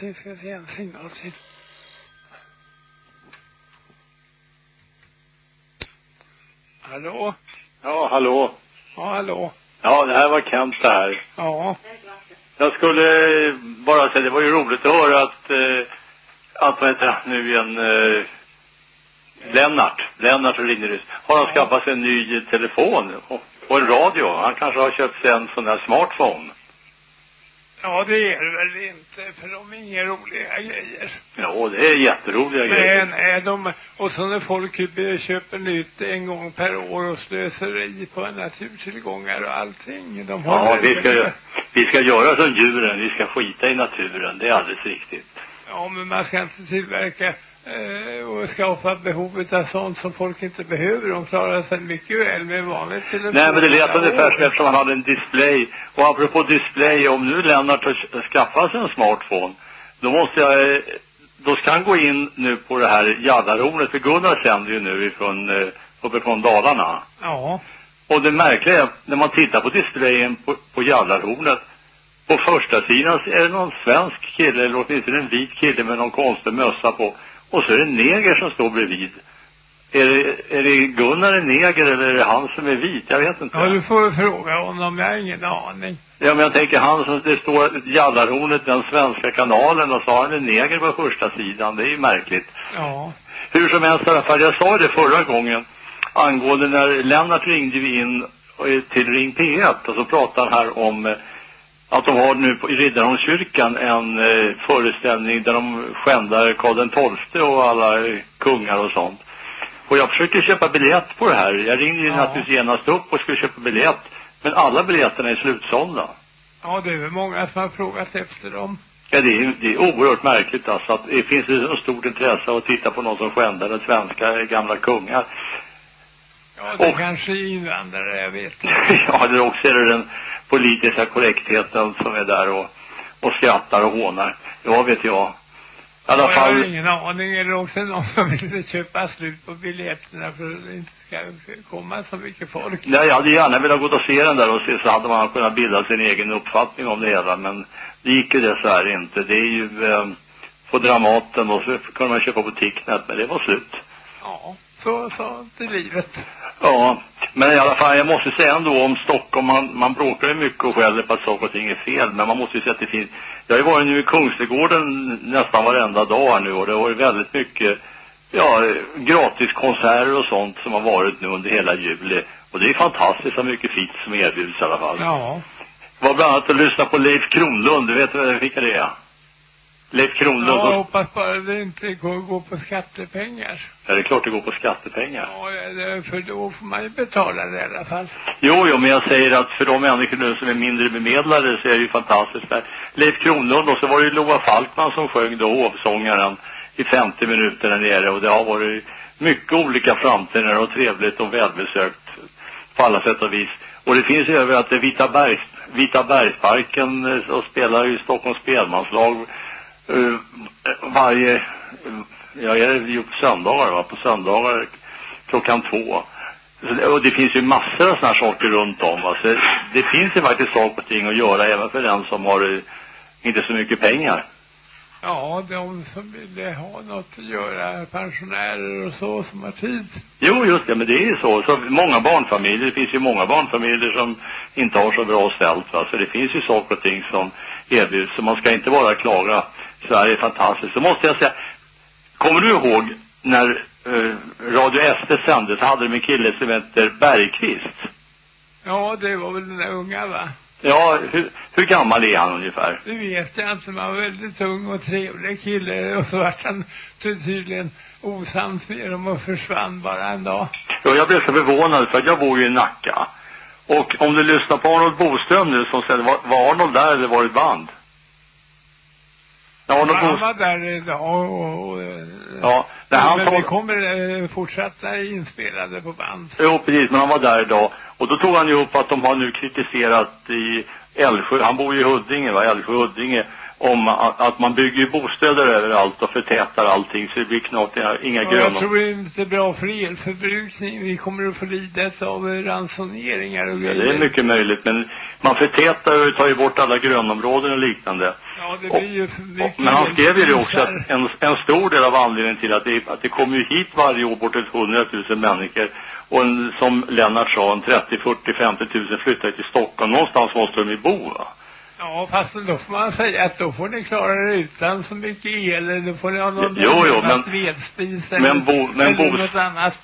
Speaker 12: Någonting. Ska se en signal till. Hallå?
Speaker 13: Ja, hallå.
Speaker 12: Ja, hallå?
Speaker 13: Ja, det här var Kent det här.
Speaker 12: Ja.
Speaker 13: Jag skulle bara säga, det var ju roligt att höra att, eh, att vad heter han nu igen, eh, Lennart, Lennart och Rinnerus, har han skaffat sig en ny telefon? Och Och en radio. Han kanske har köpt sig en sån där smartphone.
Speaker 4: Ja, det är det väl inte, för de är inga roliga grejer.
Speaker 13: Ja, det är jätteroliga grejer.
Speaker 4: Men de, och så när folk köper nytt en gång per år och slöseri på naturtillgångar och allting. De har
Speaker 13: Ja, vi ska, vi ska göra som djuren. Vi ska skita i naturen. Det är alldeles riktigt.
Speaker 4: Ja, men man ska inte tillverka eh, och skapa behovet av sånt som folk inte behöver. De klarar sig mycket väl med vanligt telefon.
Speaker 13: Nej, men det lät ungefär som eftersom han hade en display. Och apropå display, om nu Lennart har skaffat sig en smartphone, då måste jag, eh, då ska han gå in nu på det här Jallarhornet, för Gunnar sänder ju nu ifrån, eh, uppifrån Dalarna.
Speaker 4: Ja.
Speaker 13: Och det märkliga är, när man tittar på displayen på, på Jallarhornet, på första sidan är det någon svensk kille, eller åtminstone en vit kille med någon konstig mössa på. Och så är det en neger som står bredvid. Är det, är det Gunnar en neger eller är det han som är vit? Jag vet inte.
Speaker 4: Ja, du får fråga honom. Jag har ingen aning.
Speaker 13: Ja, men jag tänker han som, det står Jallarhornet, den svenska kanalen, och så har han en neger på första sidan. Det är ju märkligt.
Speaker 4: Ja.
Speaker 13: Hur som helst i alla fall, jag sa det förra gången angående när Lennart ringde vi in till Ring P1 och så pratade han här om eh, att de har nu i Riddarholmskyrkan en eh, föreställning där de skändar Karl den XII och alla eh, kungar och sånt. Och jag försökte köpa biljett på det här. Jag ringde ju
Speaker 4: Ja.
Speaker 13: naturligtvis genast upp och skulle köpa biljett. Men alla biljetterna är slutsålda.
Speaker 4: Ja, det är väl många som har frågat efter dem.
Speaker 13: Ja, det är, det är oerhört märkligt alltså att det finns ett så stort intresse att titta på någon som skändar svenska gamla kungar.
Speaker 4: Ja, det
Speaker 13: Och-
Speaker 4: kanske är invandrare, jag vet
Speaker 13: ja, det är också är det den politiska korrektheten som är där och, och skrattar och hånar. Ja, vet jag. I alla
Speaker 4: Ja, Jag har
Speaker 13: fall,
Speaker 4: ingen aning. Eller också någon som vill köpa slut på biljetterna för att det inte ska komma så mycket folk.
Speaker 13: nej, jag hade gärna velat gå och se den där och se så hade man kunnat bilda sin egen uppfattning om det hela. Men det gick ju dessvärre inte. Det är ju eh, på Dramaten och så kunde man köpa på Ticknet, men det var slut.
Speaker 4: Ja, så, så till livet.
Speaker 13: Ja, men i alla fall, jag måste säga ändå om Stockholm, man, man bråkar ju mycket och skäller på att saker och ting är fel, men man måste ju säga att det finns, jag har ju varit nu i Kungsträdgården nästan varenda dag nu och det har varit väldigt mycket, ja, gratiskonserter och sånt som har varit nu under hela juli. Och det är fantastiskt så mycket fint som erbjuds i alla fall.
Speaker 4: Ja.
Speaker 13: var bland annat att lyssna på Leif Kronlund, du vet vilka det är? Leif Kronlund,
Speaker 4: Ja, jag
Speaker 13: ja.
Speaker 4: hoppas bara det inte går, går på skattepengar.
Speaker 13: ja, det är klart det går på skattepengar.
Speaker 4: Ja, för då får man ju betala det i alla fall.
Speaker 13: Jo, jo, men jag säger att för de människor nu som är mindre bemedlade så är det ju fantastiskt. Där. Leif Kronlund och så var det ju Loa Falkman som sjöng då, hovsångaren, i 50 minuter där nere. Och det har varit mycket olika framträdanden och trevligt och välbesökt på alla sätt och vis. Och det finns ju överallt, det Vita, Bergs, Vita Bergsparken eh, och spelar ju Stockholms spelmanslag eh, varje, eh, ja, är det ju på söndagar va? På söndagar klockan två. Så Och det finns ju massor av sådana här saker runt om. Va? Så det finns ju faktiskt saker och ting att göra även för den som har eh, inte så mycket pengar.
Speaker 4: Ja, de som vill ha något att göra, pensionärer och så, som har tid.
Speaker 13: Jo, just det, men det är ju så. så många barnfamiljer, det finns ju många barnfamiljer som inte har så bra ställt. Va? Så det finns ju saker och ting som erbjuds. Så man ska inte bara klaga. Sverige är fantastiskt. Så måste jag säga, kommer du ihåg när eh, Radio SD sändes, hade de en kille som heter Bergqvist?
Speaker 4: Ja, det var väl den där unga va?
Speaker 13: Ja, hur, hur gammal är han ungefär?
Speaker 4: Det vet jag inte, men han var väldigt ung och trevlig kille och så vart han ty- tydligen osams med dem och försvann bara en dag.
Speaker 13: Ja, jag blev så förvånad för att jag bor ju i Nacka. Och om du lyssnar på Arnold Boström nu som säger, var, var Arnold där eller var det ett band? Ja,
Speaker 4: han var där idag och, och eh,
Speaker 13: Ja, när han
Speaker 4: men vi kommer eh, fortsätta inspelade på band.
Speaker 13: Jo, precis, men han var där idag. Och då tog han ju upp att de har nu kritiserat i Älvsjö, han bor ju i Huddinge va, Älvsjö, Huddinge, om att, att man bygger bostäder överallt och förtätar allting så det blir knappt inga, inga
Speaker 4: Ja,
Speaker 13: gröna.
Speaker 4: jag tror det är inte bra för elförbrukning. Vi kommer att få lida av eh, ransoneringar och
Speaker 13: Ja,
Speaker 4: grejer.
Speaker 13: det är mycket möjligt, men man förtätar och tar ju bort alla grönområden och liknande.
Speaker 4: Ja, det blir ju för mycket
Speaker 13: Men han skrev ju det också att en, en stor del av anledningen till att det, att det kommer ju hit varje år bortåt 100 000 människor och en, som Lennart sa, en 30, 40, 50 000 flyttar till Stockholm. Någonstans måste de ju bo va?
Speaker 4: Ja, fast då får man säga att då får ni klara er utan så mycket el, eller då får ni ha någon
Speaker 13: Jo, jo, men-
Speaker 4: vedspis
Speaker 13: men
Speaker 4: eller,
Speaker 13: bo- men
Speaker 4: eller
Speaker 13: bo-
Speaker 4: något annat.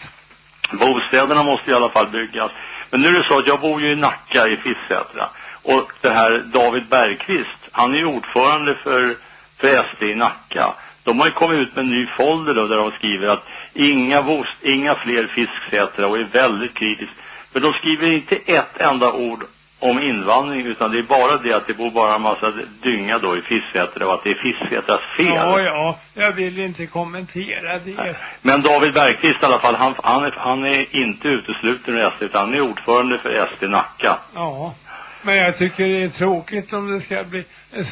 Speaker 13: Bostäderna måste i alla fall byggas. Men nu är det så att jag bor ju i Nacka i Fisksätra. Och det här David Bergqvist, han är ju ordförande för, för SD i Nacka. De har ju kommit ut med en ny folder då där de skriver att inga, bost, inga fler fisksätra och är väldigt kritisk. Men de skriver inte ett enda ord om invandring utan det är bara det att det bor bara en massa dynga då i Fisksätra och att det är Fisksätras fel.
Speaker 4: Ja, ja, jag vill inte kommentera det.
Speaker 13: Men David Bergqvist i alla fall, han, han, är, han är inte utesluten ur SD utan han är ordförande för SD Nacka.
Speaker 4: Ja. Men jag tycker det är tråkigt om det ska bli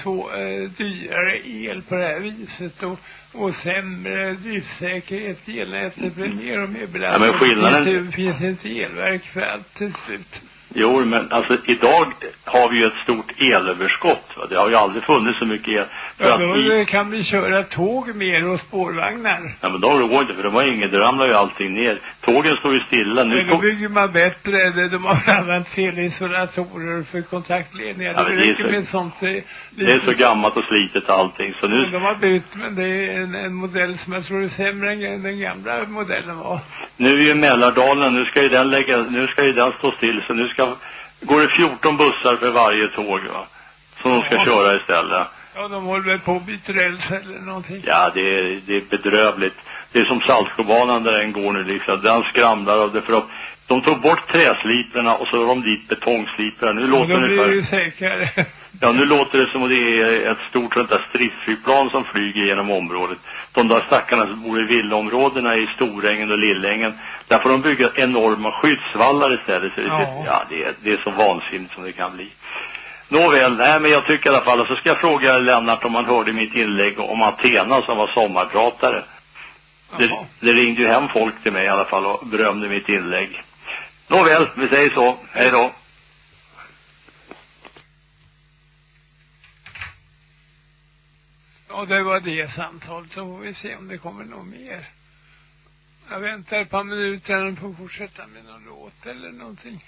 Speaker 4: så eh, dyrare el på det här viset och, och sämre driftsäkerhet elnätet blir mer och mer belastat.
Speaker 13: Ja, men skillnaden-
Speaker 4: Det finns, finns inte elverk för allt till slut.
Speaker 13: Jo, men alltså idag har vi ju ett stort elöverskott. Va? Det har ju aldrig funnits så mycket el. För
Speaker 4: Ja,
Speaker 13: att
Speaker 4: då
Speaker 13: i,
Speaker 4: kan vi köra tåg mer och spårvagnar.
Speaker 13: ja, men de går inte för de har inget, det ramlar ju allting ner. Tågen står ju stilla. Nu
Speaker 4: Men då bygger man bättre. De- har använt fel isolatorer för kontaktledningar.
Speaker 13: Ja,
Speaker 4: det
Speaker 13: men det är så-
Speaker 4: med sånt. eh,
Speaker 13: det är så gammalt och slitet allting. Så
Speaker 4: Men
Speaker 13: nu,
Speaker 4: de har bytt, men det är en, en modell som jag tror är sämre än den gamla modellen var.
Speaker 13: Nu är ju Mälardalen, nu ska ju den lägga, nu ska ju den stå still. Så nu ska, går det 14 bussar för varje tåg va? Som de ska
Speaker 4: Ja.
Speaker 13: köra istället.
Speaker 4: Ja, de håller väl på att byta räls eller någonting.
Speaker 13: Ja, det är, det är bedrövligt. Det är som Saltsjöbanan där den går nu liksom. Den skramlar av det för att de tog bort träsliprarna och så har de dit betongsliprar. Nu
Speaker 4: Och
Speaker 13: låter det
Speaker 4: blir det
Speaker 13: för,
Speaker 4: ju säkrare.
Speaker 13: ja nu låter det som att det är ett stort sånt där stridsflygplan som flyger genom området. De där stackarna som bor i villaområdena i Storängen och Lillängen. Där får de bygga enorma skyddsvallar istället. Så det,
Speaker 4: Ja.
Speaker 13: ja det, är, det är så vansinnigt som det kan bli. Nåväl, nej men jag tycker i alla fall, och så ska jag fråga Lennart om han hörde mitt inlägg om Athena som var sommarpratare. Det, det ringde ju hem folk till mig i alla fall och berömde mitt inlägg. Nåväl, vi säger så. Hej då.
Speaker 4: Ja, det var det samtalet. Så får vi se om det kommer något mer. Jag väntar ett par minuter och får fortsätta med någon låt eller någonting.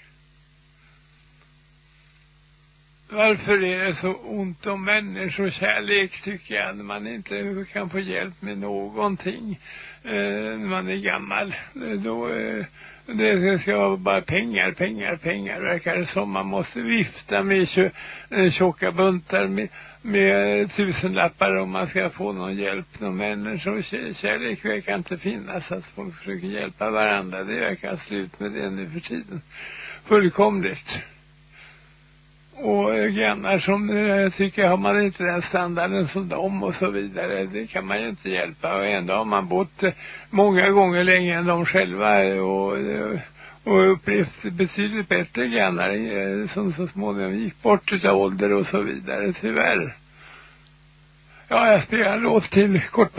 Speaker 4: Varför är det så ont om människokärlek tycker jag när man inte kan få hjälp med någonting eh, när man är gammal. Då, eh, det ska vara bara pengar, pengar, pengar verkar det som. Man måste vifta med eh, tjocka buntar med, med tusenlappar om man ska få någon hjälp. Någon vänners, och kärlek verkar inte finnas. Att folk försöker hjälpa varandra. Det verkar slut med det nu för tiden. Fullkomligt. Och grannar som eh, tycker har man inte den standarden som dem och så vidare. Det kan man ju inte hjälpa. Och ändå har man bott eh, många gånger längre än de själva och, eh, och upplevt betydligt bättre grannar eh, som så småningom gick bort utav ålder och så vidare, tyvärr. Ja, jag spelar en låt till. Kort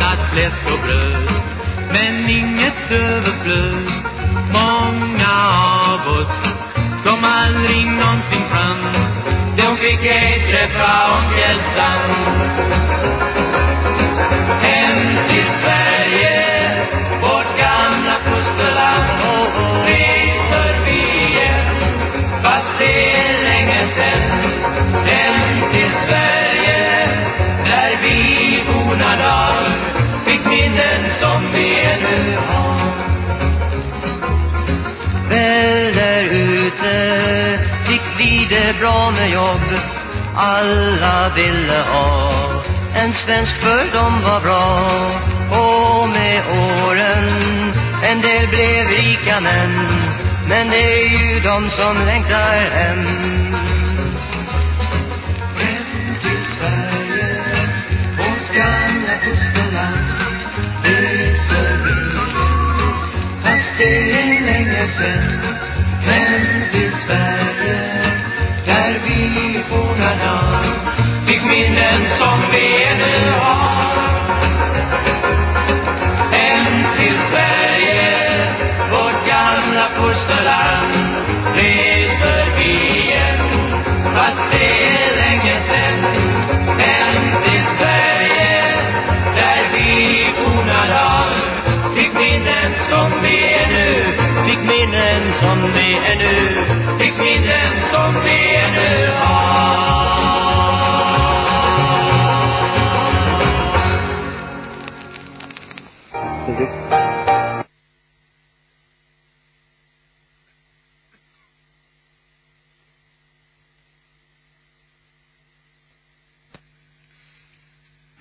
Speaker 5: Saltat fläsk och bröd men inget överflöd Många av oss kom aldrig någonsin fram De fick ej träffa om hjältan.
Speaker 12: Alla ville ha. En svensk för dem var bra. Och med åren en del blev rika män. Men det är ju de som längtar Hem. Som vi ännu fick minnen som vi ännu fick minnen som vi är nu.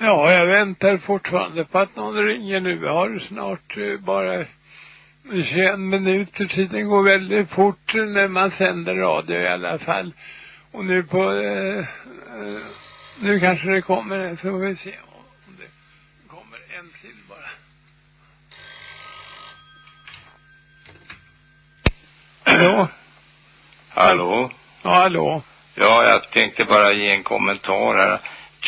Speaker 4: Ja, jag väntar fortfarande på att någon ringer nu. Jag har snart eh, bara 21 minuter. Tiden går väldigt fort när man sänder radio i alla fall. Och nu på, eh, eh, nu kanske det kommer en, så får vi se om det kommer en till bara. Hallå?
Speaker 11: Hallå?
Speaker 4: Ja, hallå?
Speaker 11: Ja, jag tänkte bara ge en kommentar här.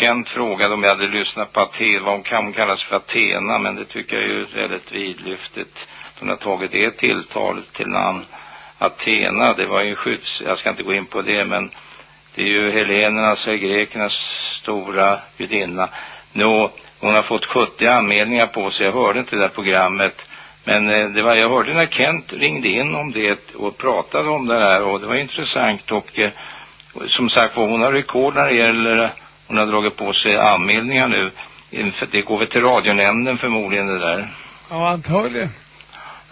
Speaker 11: Kent frågade om jag hade lyssnat på Athena, vad hon kan kallas för Athena, men det tycker jag är ju väldigt vidlyftigt. Hon har tagit det tilltalet till namn. Athena, det var ju skydds, jag ska inte gå in på det, men det är ju helenernas och grekernas stora gudinna. Nå, hon har fått 70 anmälningar på sig, jag hörde inte det där programmet. Men eh, det var, jag hörde när Kent ringde in om det och pratade om det här och det var intressant och eh, som sagt var hon har rekord när det gäller hon har dragit på sig anmälningar nu. Det går väl till radionämnden förmodligen det där.
Speaker 4: Ja, antagligen.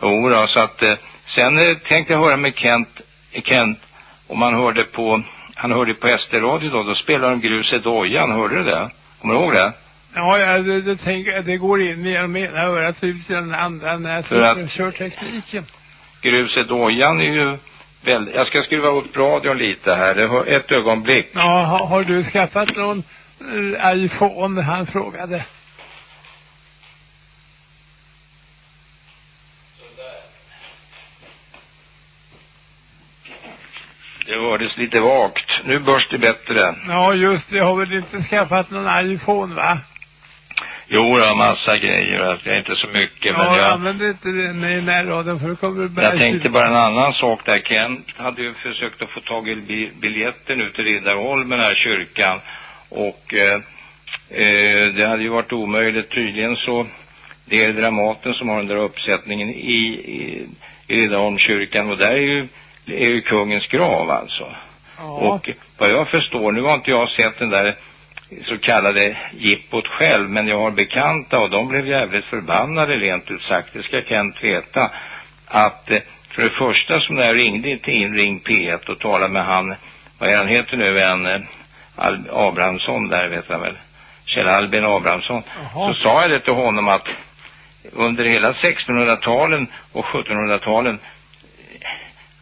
Speaker 11: Jo då, så att eh, sen eh, tänkte jag höra med Kent, eh, Kent om han hörde på, han hörde på SD-radio då, då spelade de grus i dojan, hörde du det? Kommer du ihåg det?
Speaker 4: Ja, jag, det, det, tänker, det går in genom ena örat ut genom det andra jag
Speaker 11: För att-
Speaker 4: sitter och kör tekniken.
Speaker 11: Grus i dojan är ju väldigt, jag ska skruva upp radion lite här, det har ett ögonblick.
Speaker 4: Ja, har, har du skaffat någon eh, iPhone? Han frågade.
Speaker 11: Det hördes lite vagt. Nu börs det bättre.
Speaker 4: Ja, just det. Har väl inte skaffat någon iPhone, va?
Speaker 11: Jo, det har massa grejer. Det är inte så mycket, men
Speaker 4: ja,
Speaker 11: jag...
Speaker 4: använd inte den i närradion för då kommer det.
Speaker 11: Jag tänkte bara en annan sak där. Kent hade ju försökt att få tag i bi- biljetter nu till Riddarholmen här kyrkan. Och eh, eh, det hade ju varit omöjligt. Tydligen så, det är Dramaten som har den där uppsättningen i, i, i Riddarholmskyrkan. Och där är ju, är ju kungens grav alltså.
Speaker 4: Ja.
Speaker 11: Och vad jag förstår, nu har inte jag sett den där så kallade jippot själv, men jag har bekanta och de blev jävligt förbannade rent ut sagt, det ska Kent veta, att eh, för det första som när jag ringde till Inring P1 och talade med han, vad är han heter nu, en eh, Al Abrahamsson där vet jag väl, Kjell Albin Abrahamsson, så sa jag det till honom att under hela 1600-talen och 1700-talen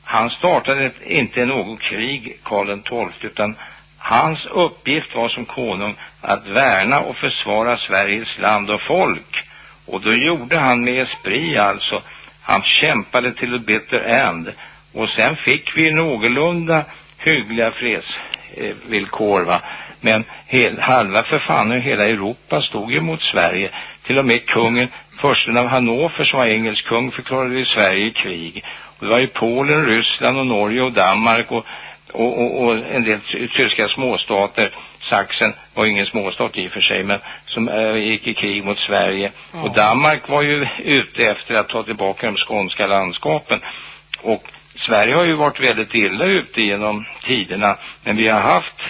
Speaker 11: han startade inte något krig, Karl XII, utan hans uppgift var som konung att värna och försvara Sveriges land och folk. Och då gjorde han med esprit alltså. Han kämpade till the bitter end. Och sen fick vi någorlunda hyggliga fredsvillkor va. Men hel, halva för fan hela Europa stod ju mot Sverige. Till och med kungen, försten av Hannover som var engelsk kung förklarade ju Sverige i krig. Och det var ju Polen, Ryssland och Norge och Danmark och, och, och, och en del ty- tyska småstater. Sachsen var ju ingen småstat i och för sig, men som äh, gick i krig mot Sverige. Och Danmark var ju ute efter att ta tillbaka de skånska landskapen. Och Sverige har ju varit väldigt illa ute genom tiderna, men vi har haft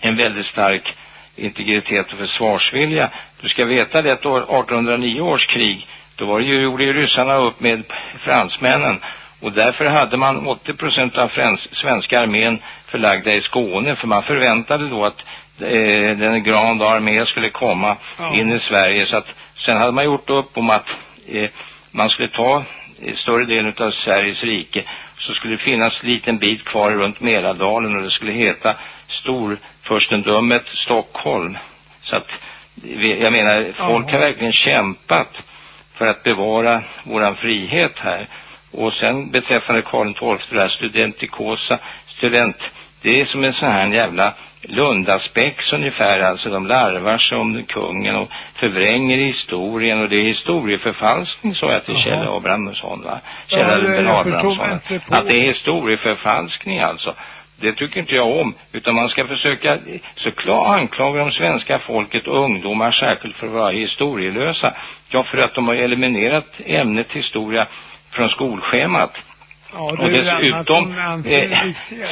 Speaker 11: en väldigt stark integritet och försvarsvilja. Du ska veta det att år 1809 års krig, då var det ju, gjorde ju ryssarna upp med fransmännen och därför hade man 80 procent av svenska armén förlagda i Skåne för man förväntade då att eh, den Grande Armé skulle komma
Speaker 4: Ja.
Speaker 11: in i Sverige så att sen hade man gjort upp om att eh, man skulle ta eh, större delen av Sveriges rike så skulle det finnas en liten bit kvar runt Mälardalen och det skulle heta Storfurstendömet Stockholm. Så att jag menar, folk har verkligen kämpat för att bevara våran frihet här. Och sen beträffande Karl XII, det här studentikosa, student, det är som en sån här jävla Lundaspex ungefär, alltså de larvar sig om kungen och förvränger historien och det är historieförfalskning sa jag till
Speaker 4: Jaha.
Speaker 11: Kjell Abrahamsson va?
Speaker 4: Ja,
Speaker 11: Kjell
Speaker 4: förstår
Speaker 11: Abrahamsson. Att det är historieförfalskning alltså. Det tycker inte jag om. Utan man ska försöka såklart anklaga de svenska folket och ungdomar särskilt för att vara historielösa. Ja, för att de har eliminerat ämnet historia från skolschemat.
Speaker 4: Ja,
Speaker 11: Och
Speaker 4: det är annat
Speaker 11: dessutom, eh,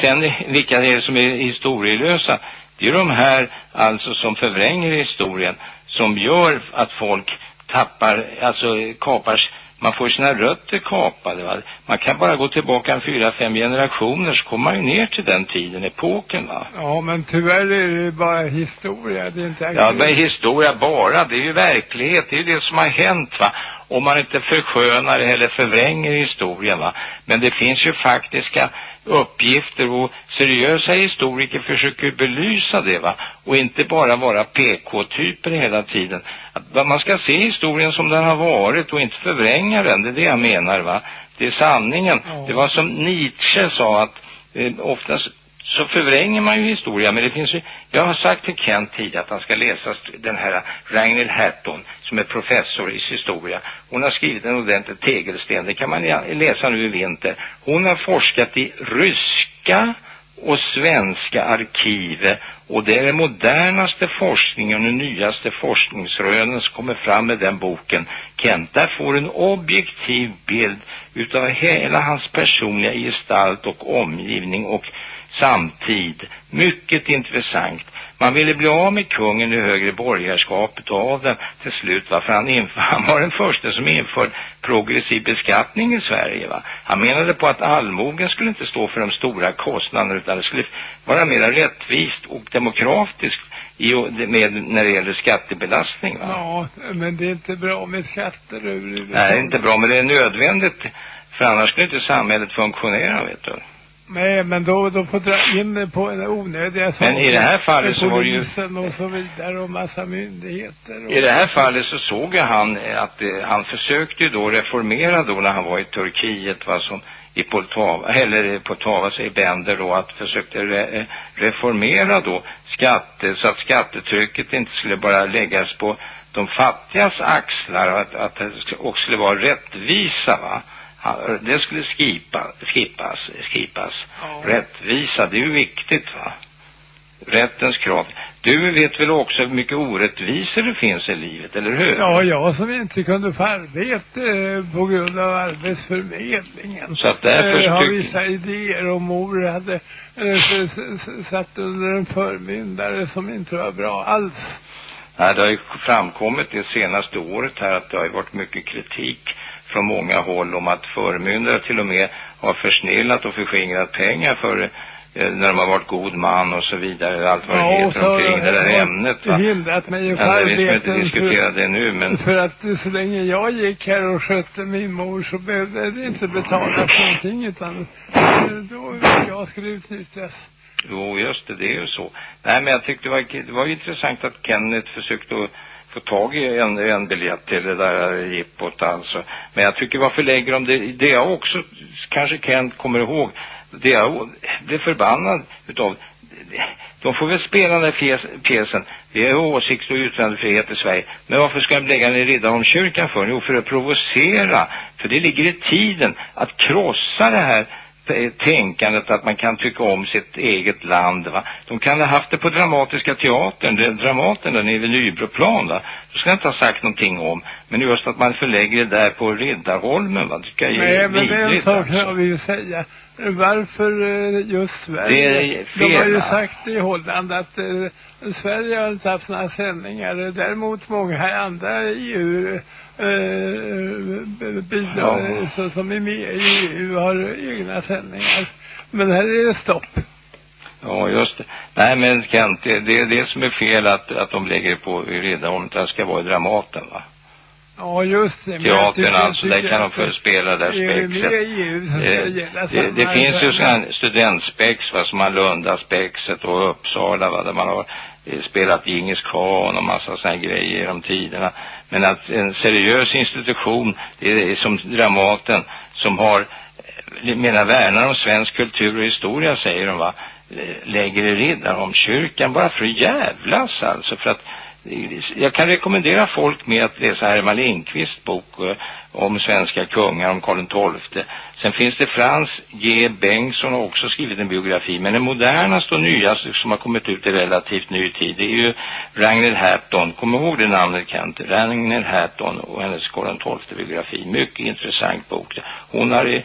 Speaker 11: sen vilka är det som är historielösa? Det är de här alltså som förvränger historien som gör att folk tappar, alltså kapar, man får sina rötter kapade va. Man kan bara gå tillbaka en fyra, fem generationer så kommer man ju ner till den tiden, epoken va.
Speaker 4: Ja, men tyvärr är det bara historia. Det är inte
Speaker 11: Ja, är historia bara? Det är ju verklighet. Det är ju det som har hänt va. Om man inte förskönar eller förvränger historien va. Men det finns ju faktiska uppgifter och seriösa historiker försöker belysa det va. Och inte bara vara PK-typer hela tiden. Att man ska se historien som den har varit och inte förvränga den. Det är det jag menar va. Det är sanningen. Det var som Nietzsche sa att eh, oftast så förvränger man ju historia, men det finns ju, jag har sagt till Kent tidigare att han ska läsa den här Ragnhild Hatton, som är professor i historia. Hon har skrivit en ordentlig tegelsten, det kan man läsa nu i vinter. Hon har forskat i ryska och svenska arkiv och det är den modernaste forskningen och den nyaste forskningsrönen som kommer fram med den boken. Kent, där får du en objektiv bild utav hela hans personliga gestalt och omgivning och samtid. Mycket intressant. Man ville bli av med kungen i högre borgerskapet av den till slut va, för han, inför, han var den första som införde progressiv beskattning i Sverige va. Han menade på att allmogen skulle inte stå för de stora kostnaderna utan det skulle vara mer rättvist och demokratiskt i, och- med, när det gäller skattebelastning va.
Speaker 4: Ja, men det är inte bra med skatter överhuvudtaget.
Speaker 11: Nej, det är inte bra men det är nödvändigt för annars skulle inte samhället funktionera vet du.
Speaker 4: Nej, men då, då får dra in på en onödiga saker.
Speaker 11: Men i det här fallet så var det ju-
Speaker 4: och så vidare och massa myndigheter. Och...
Speaker 11: I det här fallet så såg jag han att eh, han försökte ju då reformera då när han var i Turkiet va som i Poltava, eller eh, Poltava säger Bender då att försökte re, eh, reformera då skatte, så att skattetrycket inte skulle bara läggas på de fattigas axlar och att, att det också skulle vara rättvisa va. Det skulle skipa, skippas, skipas. Rättvisa, det är ju viktigt va. Rättens krav. Du vet väl också hur mycket orättvisor det finns i livet, eller hur?
Speaker 4: Ja, jag som inte kunde få arbete eh, på grund av arbetsförmedlingen.
Speaker 11: Så att därför
Speaker 4: eh, har vissa idéer och mor hade eh, satt under en förmyndare som inte var bra alls.
Speaker 11: Nej, det har ju framkommit det senaste året här att det har ju varit mycket kritik från många håll om att förmyndare till och med har försnillat och förskingrat pengar för eh, när de har varit god man och så vidare. Allt vad det
Speaker 4: och
Speaker 11: heter omkring det där ämnet va.
Speaker 4: hindrat mig få
Speaker 11: Ja, vi ska inte diskutera det nu men
Speaker 4: För att så länge jag gick här och skötte min mor så behövde det inte betalas någonting utan då jag skulle utnyttjas.
Speaker 11: Jo, just det, det är ju så. Nej, men jag tyckte det var, det var intressant att Kenneth försökte att få tag i en, en biljett till det där jippot alltså. Men jag tycker varför lägger de det, det jag också, kanske Kent kommer ihåg, det jag blev förbannad utav, de får väl spela den där pjäsen. Det är åsikt och yttrandefrihet i Sverige. Men varför ska de lägga den i Riddarholmskyrkan för? Jo, för att provocera. För det ligger i tiden att krossa det här tänkandet att man kan tycka om sitt eget land va. De kan ha haft det på Dramatiska teatern, det, Dramaten där nere vid Nybroplan va. Då ska jag inte ha sagt någonting om. Men just att man förlägger det där på Riddarholmen va. Det ska ju
Speaker 4: Nej, men det är en sak
Speaker 11: alltså.
Speaker 4: jag vill säga. Varför eh, just Sverige?
Speaker 11: Det är
Speaker 4: De har ju
Speaker 11: fel,
Speaker 4: sagt i Holland att eh, Sverige har inte haft några sändningar. Däremot många andra EU eh, bidrag
Speaker 11: Ja.
Speaker 4: så, som är med i EU har egna sändningar. Men här är det stopp.
Speaker 11: Ja, just det. Nej, men Kent, det, det är det som är fel att, att de lägger på i Riddarholmen. Det ska vara i Dramaten, va?
Speaker 4: Ja, just det.
Speaker 11: Teatern
Speaker 4: tycker-
Speaker 11: alltså, där kan de
Speaker 4: att
Speaker 11: få spela där
Speaker 4: det
Speaker 11: spexet.
Speaker 4: det
Speaker 11: Eh, Det,
Speaker 4: samma
Speaker 11: det finns ju sån studentspex va, som har Lundaspexet och Uppsala va, där man har eh, spelat Djingis khan och massa här grejer genom tiderna. Men att en seriös institution, det är som Dramaten, som har, eh, menar värnar om svensk kultur och historia säger de va, lägger i Riddarholmskyrkan bara för att jävlas alltså för att jag kan rekommendera folk med att läsa Herman Lindqvists bok eh, om svenska kungar, om Karl XII. Sen finns det Frans G. Bengtsson har också skrivit en biografi. Men den modernaste och nyaste som har kommit ut i relativt ny tid det är ju Ragnhild Hatton. Kom ihåg det namnet Kent. Ragnhild Hatton och hennes Karl XII biografi. Mycket intressant bok. Hon har ju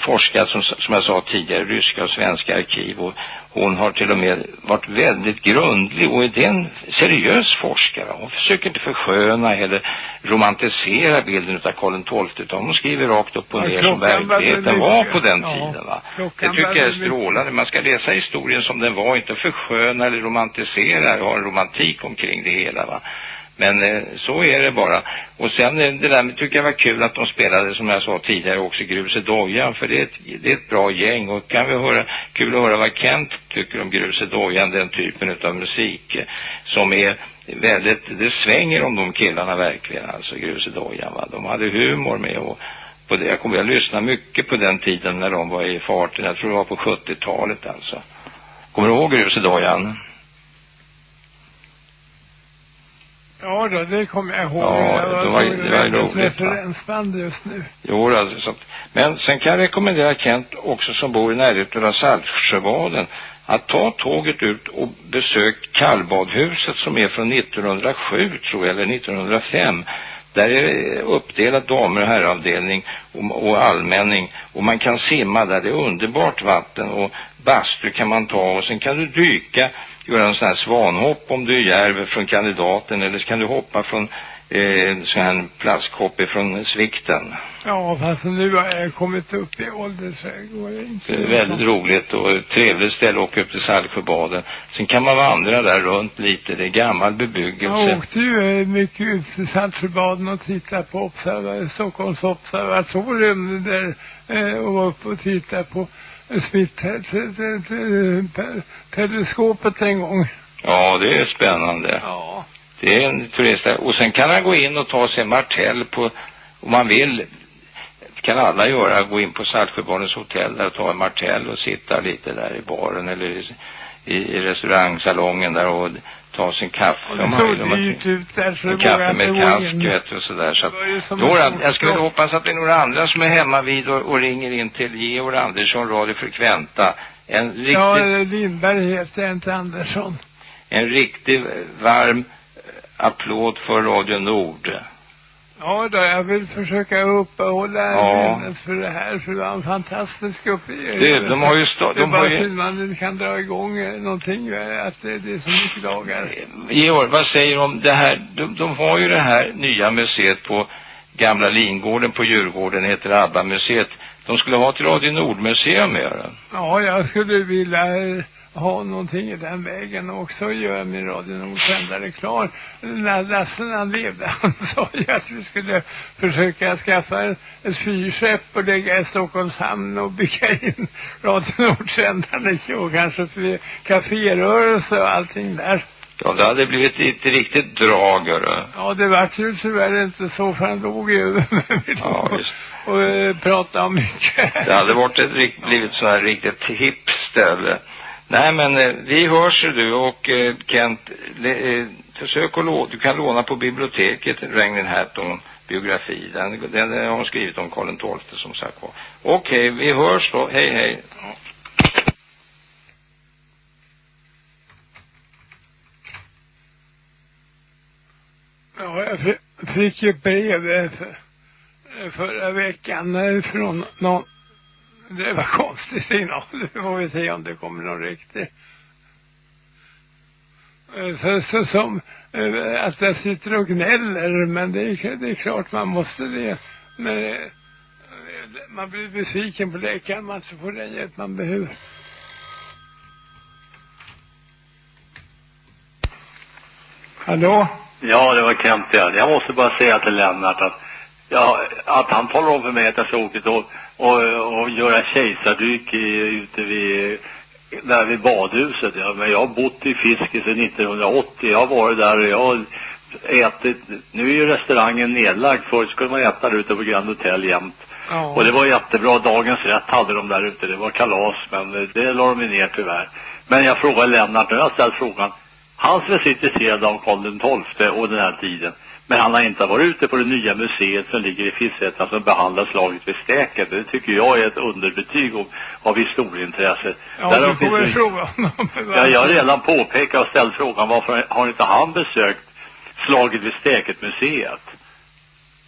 Speaker 11: forskat som, som jag sa tidigare ryska och svenska arkiv och hon har till och med varit väldigt grundlig och är en seriös forskare. Hon försöker inte försköna eller romantisera bilden av Karl XII utan hon skriver rakt upp och ner som verkligheten var på den
Speaker 4: Ja,
Speaker 11: tiden va. Det tycker jag är strålande. Man ska läsa historien som den var, inte försköna eller romantisera och ha en romantik omkring det hela va. Men eh, så är det bara. Och sen eh, det där med, tycker jag var kul att de spelade som jag sa tidigare också Grus i Dojan för det är, ett, det är ett bra gäng och kan vi höra, kul att höra vad Kent tycker om Grus i Dojan, den typen av musik eh, som är väldigt, det svänger om de killarna verkligen alltså Grus i Dojan va. De hade humor med och på det, jag kommer att lyssna mycket på den tiden när de var i farten, jag tror det var på 70-talet alltså. Kommer du ihåg Grus i Dojan?
Speaker 4: Ja då, det kommer jag ihåg.
Speaker 11: Ja, det var- det var
Speaker 4: ett
Speaker 11: roligt,
Speaker 4: referensband just nu.
Speaker 11: Jo, alltså, men sen kan jag rekommendera Kent också som bor i närheten av Saltsjöbaden att ta tåget ut och besök kallbadhuset som är från 1907 tror jag, eller 1905. Där är det uppdelat damer och herravdelning och, och allmänning och man kan simma där, det är underbart vatten och bastu kan man ta och sen kan du dyka, göra en sån här svanhopp om du är järv från kandidaten eller så kan du hoppa från eh, sån här plaskhopp ifrån svikten.
Speaker 4: Ja, fast nu har jag kommit upp i ålder så det går inte.
Speaker 11: Det är väldigt roligt och trevligt ställe att åka upp till Saltsjöbaden. Sen kan man vandra där runt lite, det är gammal bebyggelse.
Speaker 4: Jag åkte ju eh, mycket ut till Saltsjöbaden och tittade på observa Stockholms observatorium där eh, och var uppe och tittade på Smith-teleskopet en gång.
Speaker 11: Ja, det är spännande.
Speaker 4: Ja.
Speaker 11: Det är en turist Och sen kan han gå in och ta sig martell på, om man vill, kan alla göra, gå in på Saltsjöbadens hotell där och ta en martell och sitta lite där i baren eller i, i restaurangsalongen där och ta sin kaffe
Speaker 4: Och
Speaker 11: om man vill. Man-
Speaker 4: dyrt ut där så
Speaker 11: kaffe med kask vet du och sådär så att,
Speaker 4: stor
Speaker 11: jag skulle hoppas att det är några andra som är hemma vid och, och ringer in till Georg Andersson Radio Frekventa en riktigt
Speaker 4: Ja, Lindberg heter inte Andersson.
Speaker 11: en riktigt varm eh, applåd för Radio Nord.
Speaker 4: Ja då, jag vill försöka uppehålla
Speaker 11: Ja.
Speaker 4: för det här, för det var en fantastisk upplevelse.
Speaker 11: Du, de har ju stå-
Speaker 4: Det
Speaker 11: de
Speaker 4: bara
Speaker 11: har ju-
Speaker 4: man kan dra igång eh, någonting, eh, att det, det är så mycket dagar.
Speaker 11: Georg, vad säger du om det här? De, de har ju det här nya museet på gamla Lingården på Djurgården, heter ABBA-museet. De skulle ha ett Radio Nord-museum med det.
Speaker 4: Ja, jag skulle vilja eh, ha någonting i den vägen också göra min Radio Nord-sändare klar. När Lasse när han levde, han sa ju att vi skulle försöka skaffa ett, fyrskepp och lägga i Stockholms hamn och bygga in Radio Nord-sändaren och kanske för kaférörelse och allting där.
Speaker 11: Ja, det hade blivit ett riktigt drag, hörru.
Speaker 4: Ja, det vart ju tyvärr inte så för han låg ju över mig
Speaker 11: Ja, visst.
Speaker 4: och eh, pratade om mycket.
Speaker 11: Det hade varit ett, blivit så här riktigt hipp ställe. Nej, men eh, vi hörs ju du och eh, Kent, le, eh, försök att låna, du kan låna på biblioteket Ragnhild Hatton biografi. Den, den, den har hon skrivit om Karl XII som sagt var. Okej, vi hörs då. Hej, hej.
Speaker 4: Ja, jag fick ju brev eh, för, eh, förra veckan eh, från någon, det var konstig signal. Nu får vi se om det kommer någon riktig. Så, så som eh, att jag sitter och gnäller, men det är, det är klart man måste det. Men eh, man blir besviken på läkaren, man så får den hjälp man behöver. Hallå?
Speaker 13: Ja, det var Kent ja. Jag måste bara säga till Lennart att ja, att han talar om för mig att jag ska åka och, och, och göra kejsardyk i, ute vid, där vid badhuset. Ja, men jag har bott i Fiske sedan 1980. Jag har varit där och jag har ätit, nu är ju restaurangen nedlagd. Förut skulle man äta där ute på Grand Hotel jämt.
Speaker 4: Ja.
Speaker 13: Och det var jättebra. Dagens rätt hade de där ute. Det var kalas, men det la de ner tyvärr. Men jag frågar Lennart, nu har jag ställt frågan. Han som är så intresserad av Karl XII och den här tiden. Men han har inte varit ute på det nya museet som ligger i Fisksätra som behandlar slaget vid Stäket. Det tycker jag är ett underbetyg av, av historieintresse.
Speaker 4: Ja,
Speaker 13: Där
Speaker 4: du får väl fråga honom.
Speaker 13: Ja, jag har redan påpekat och ställt frågan varför har inte han besökt slaget vid Stäket-museet?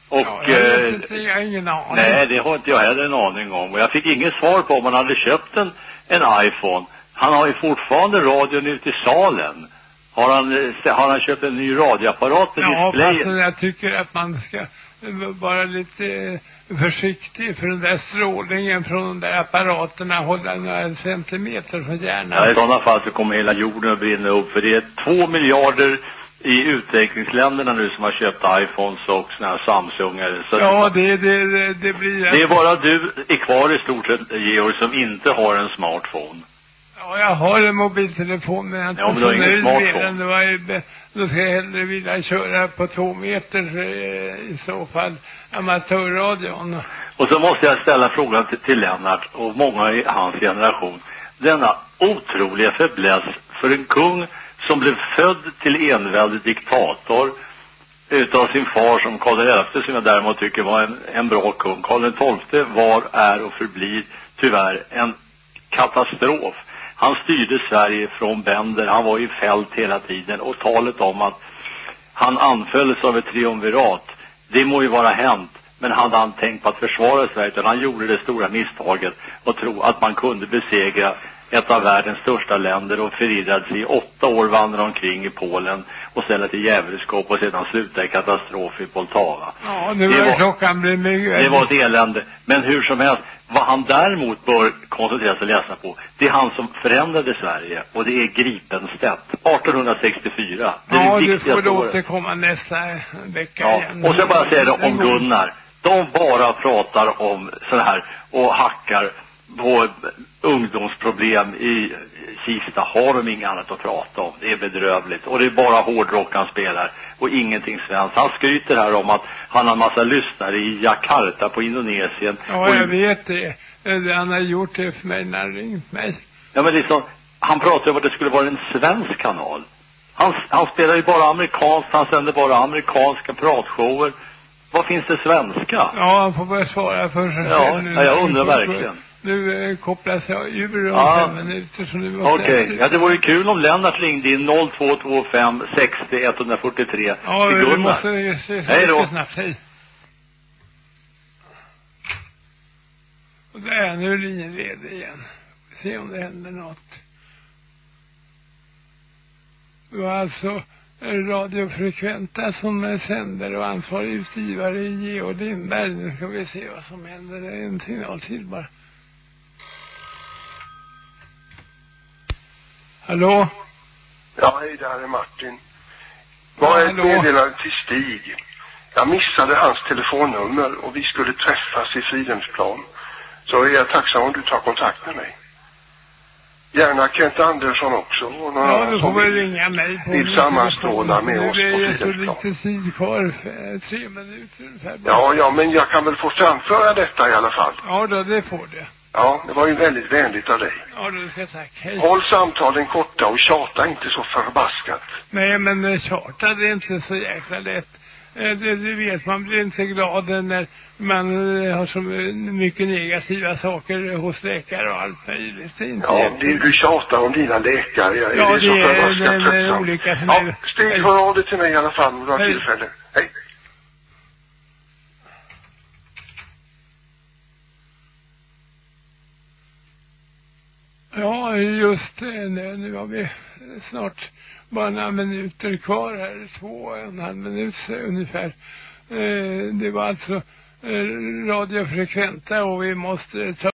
Speaker 13: Och,
Speaker 4: Ja, jag vet
Speaker 13: eh,
Speaker 4: inte, jag har ingen aning.
Speaker 13: Nej, det har inte jag heller en aning om. Och jag fick inget svar på om han hade köpt en, en iPhone. Han har ju fortfarande radion ute i salen. Har han, eh, har han köpt en ny radioapparat med
Speaker 4: Ja,
Speaker 13: display?
Speaker 4: fast jag tycker att man ska vara lite eh, försiktig för den där strålningen från de där apparaterna hålla några centimeter från hjärnan.
Speaker 13: Ja, i sådana fall så kommer hela jorden att brinna upp. För det är två miljarder i utvecklingsländerna nu som har köpt iPhones och såna här Samsungar. Så
Speaker 4: Ja, det, det, det, det blir...
Speaker 13: det är bara du är kvar i stort sett, Georg, som inte har en smartphone.
Speaker 4: Ja, jag har en mobiltelefon men jag är inte
Speaker 13: Ja, men du har ingen smartphone.
Speaker 4: ju, be- då ska jag hellre vilja köra på två meter eh, i så fall amatörradion.
Speaker 13: Och så måste jag ställa frågan till, till Lennart och många i hans generation. Denna otroliga fäbless för en kung som blev född till enväldig diktator utav sin far som Karl XI som jag däremot tycker var en, en bra kung. Karl XII var, är och förblir tyvärr en katastrof. Han styrde Sverige från bänder. Han var i fält hela tiden. Och talet om att han anfölls av ett triumvirat, det må ju vara hänt. Men hade han tänkt på att försvara Sverige, utan han gjorde det stora misstaget att tro att man kunde besegra ett av världens största länder och förirrade sig i åtta år vandra omkring i Polen och ställa till djävulskap och sedan sluta i katastrof i Poltava.
Speaker 4: Ja, nu
Speaker 13: Det
Speaker 4: var klockan blir mycket.
Speaker 13: Det var ett elände. Men hur som helst, vad han däremot bör koncentrera sig och läsa på, det är han som förändrade Sverige. Och det är Gripenstedt, 1864. Det är
Speaker 4: Ja,
Speaker 13: det
Speaker 4: du får
Speaker 13: året.
Speaker 4: återkomma nästa vecka
Speaker 13: Ja,
Speaker 4: igen.
Speaker 13: och så bara säga det om Gunnar. De bara pratar om sån här och hackar på ungdomsproblem i Kista. Har de inget annat att prata om? Det är bedrövligt. Och det är bara hårdrock han spelar och ingenting svenskt. Han skryter här om att han har massa lyssnare i Jakarta på Indonesien.
Speaker 4: Ja,
Speaker 13: och
Speaker 4: jag vet det. Han har gjort det för mig när han ringt mig.
Speaker 13: Ja, men liksom, han pratar om att det skulle vara en svensk kanal. Han, han spelar ju bara amerikanskt, han sänder bara amerikanska pratshower. Vad finns det svenska?
Speaker 4: Ja, han får börja svara för sig
Speaker 13: Ja,
Speaker 4: nu.
Speaker 13: ja, jag undrar verkligen.
Speaker 4: Nu eh, kopplas jag ur om
Speaker 13: Ja.
Speaker 4: fem minuter så nu måste
Speaker 13: Okej,
Speaker 4: jag...
Speaker 13: ja det vore ju kul om Lennart ringde in 0225 60 143
Speaker 4: Ja,
Speaker 13: till
Speaker 4: vi
Speaker 13: Gunnar.
Speaker 4: måste se
Speaker 13: Hej då.
Speaker 4: snabbt. Hej. Och där, nu är linjen ledig igen. Se om det händer något. Det var alltså eh, Radio Frekventa som eh, sänder och ansvarig utgivare är Georg Lindberg. Nu ska vi se vad som händer. Det är en signal till bara. Hallå?
Speaker 14: Ja, hej, det här är Martin. Vad är ett meddelande till Stig? Jag missade hans telefonnummer och vi skulle träffas i Fridhemsplan. Så är jag tacksam om du tar kontakt med mig. Gärna Kent Andersson också och någon
Speaker 4: Ja,
Speaker 14: annan
Speaker 4: du
Speaker 14: som
Speaker 4: får väl
Speaker 14: vill,
Speaker 4: ringa mig på
Speaker 14: vill sammanstråla med oss
Speaker 4: Nu
Speaker 14: på
Speaker 4: är det så
Speaker 14: Fridhemsplan.
Speaker 4: lite tid kvar, eh, tre minuter ungefär.
Speaker 14: Ja, ja, men jag kan väl få framföra detta i alla fall.
Speaker 4: Ja då, det får du.
Speaker 14: Ja, det var ju väldigt vänligt av dig.
Speaker 4: Ja då, ska tack. Hej.
Speaker 14: Håll samtalen korta och tjata inte så förbaskat.
Speaker 4: Nej, men eh, charta det är inte så jäkla lätt. Eh, Det, du vet, man blir inte glad när man eh, har så mycket negativa saker hos läkare och allt möjligt. Det är
Speaker 14: Ja, det, du tjatar om dina läkare. Jag,
Speaker 4: Ja,
Speaker 14: är det så
Speaker 4: det är
Speaker 14: förbaskat
Speaker 4: en, en
Speaker 14: tröttsamt?
Speaker 4: olika
Speaker 14: Ja. Stig, hör av dig till mig i alla fall om du har tillfälle. Hej.
Speaker 4: Ja, just det. Nu, nu har vi snart bara några minuter kvar här. Två och en halv minut ungefär. Eh, det var alltså eh, radiofrekventa och vi måste ta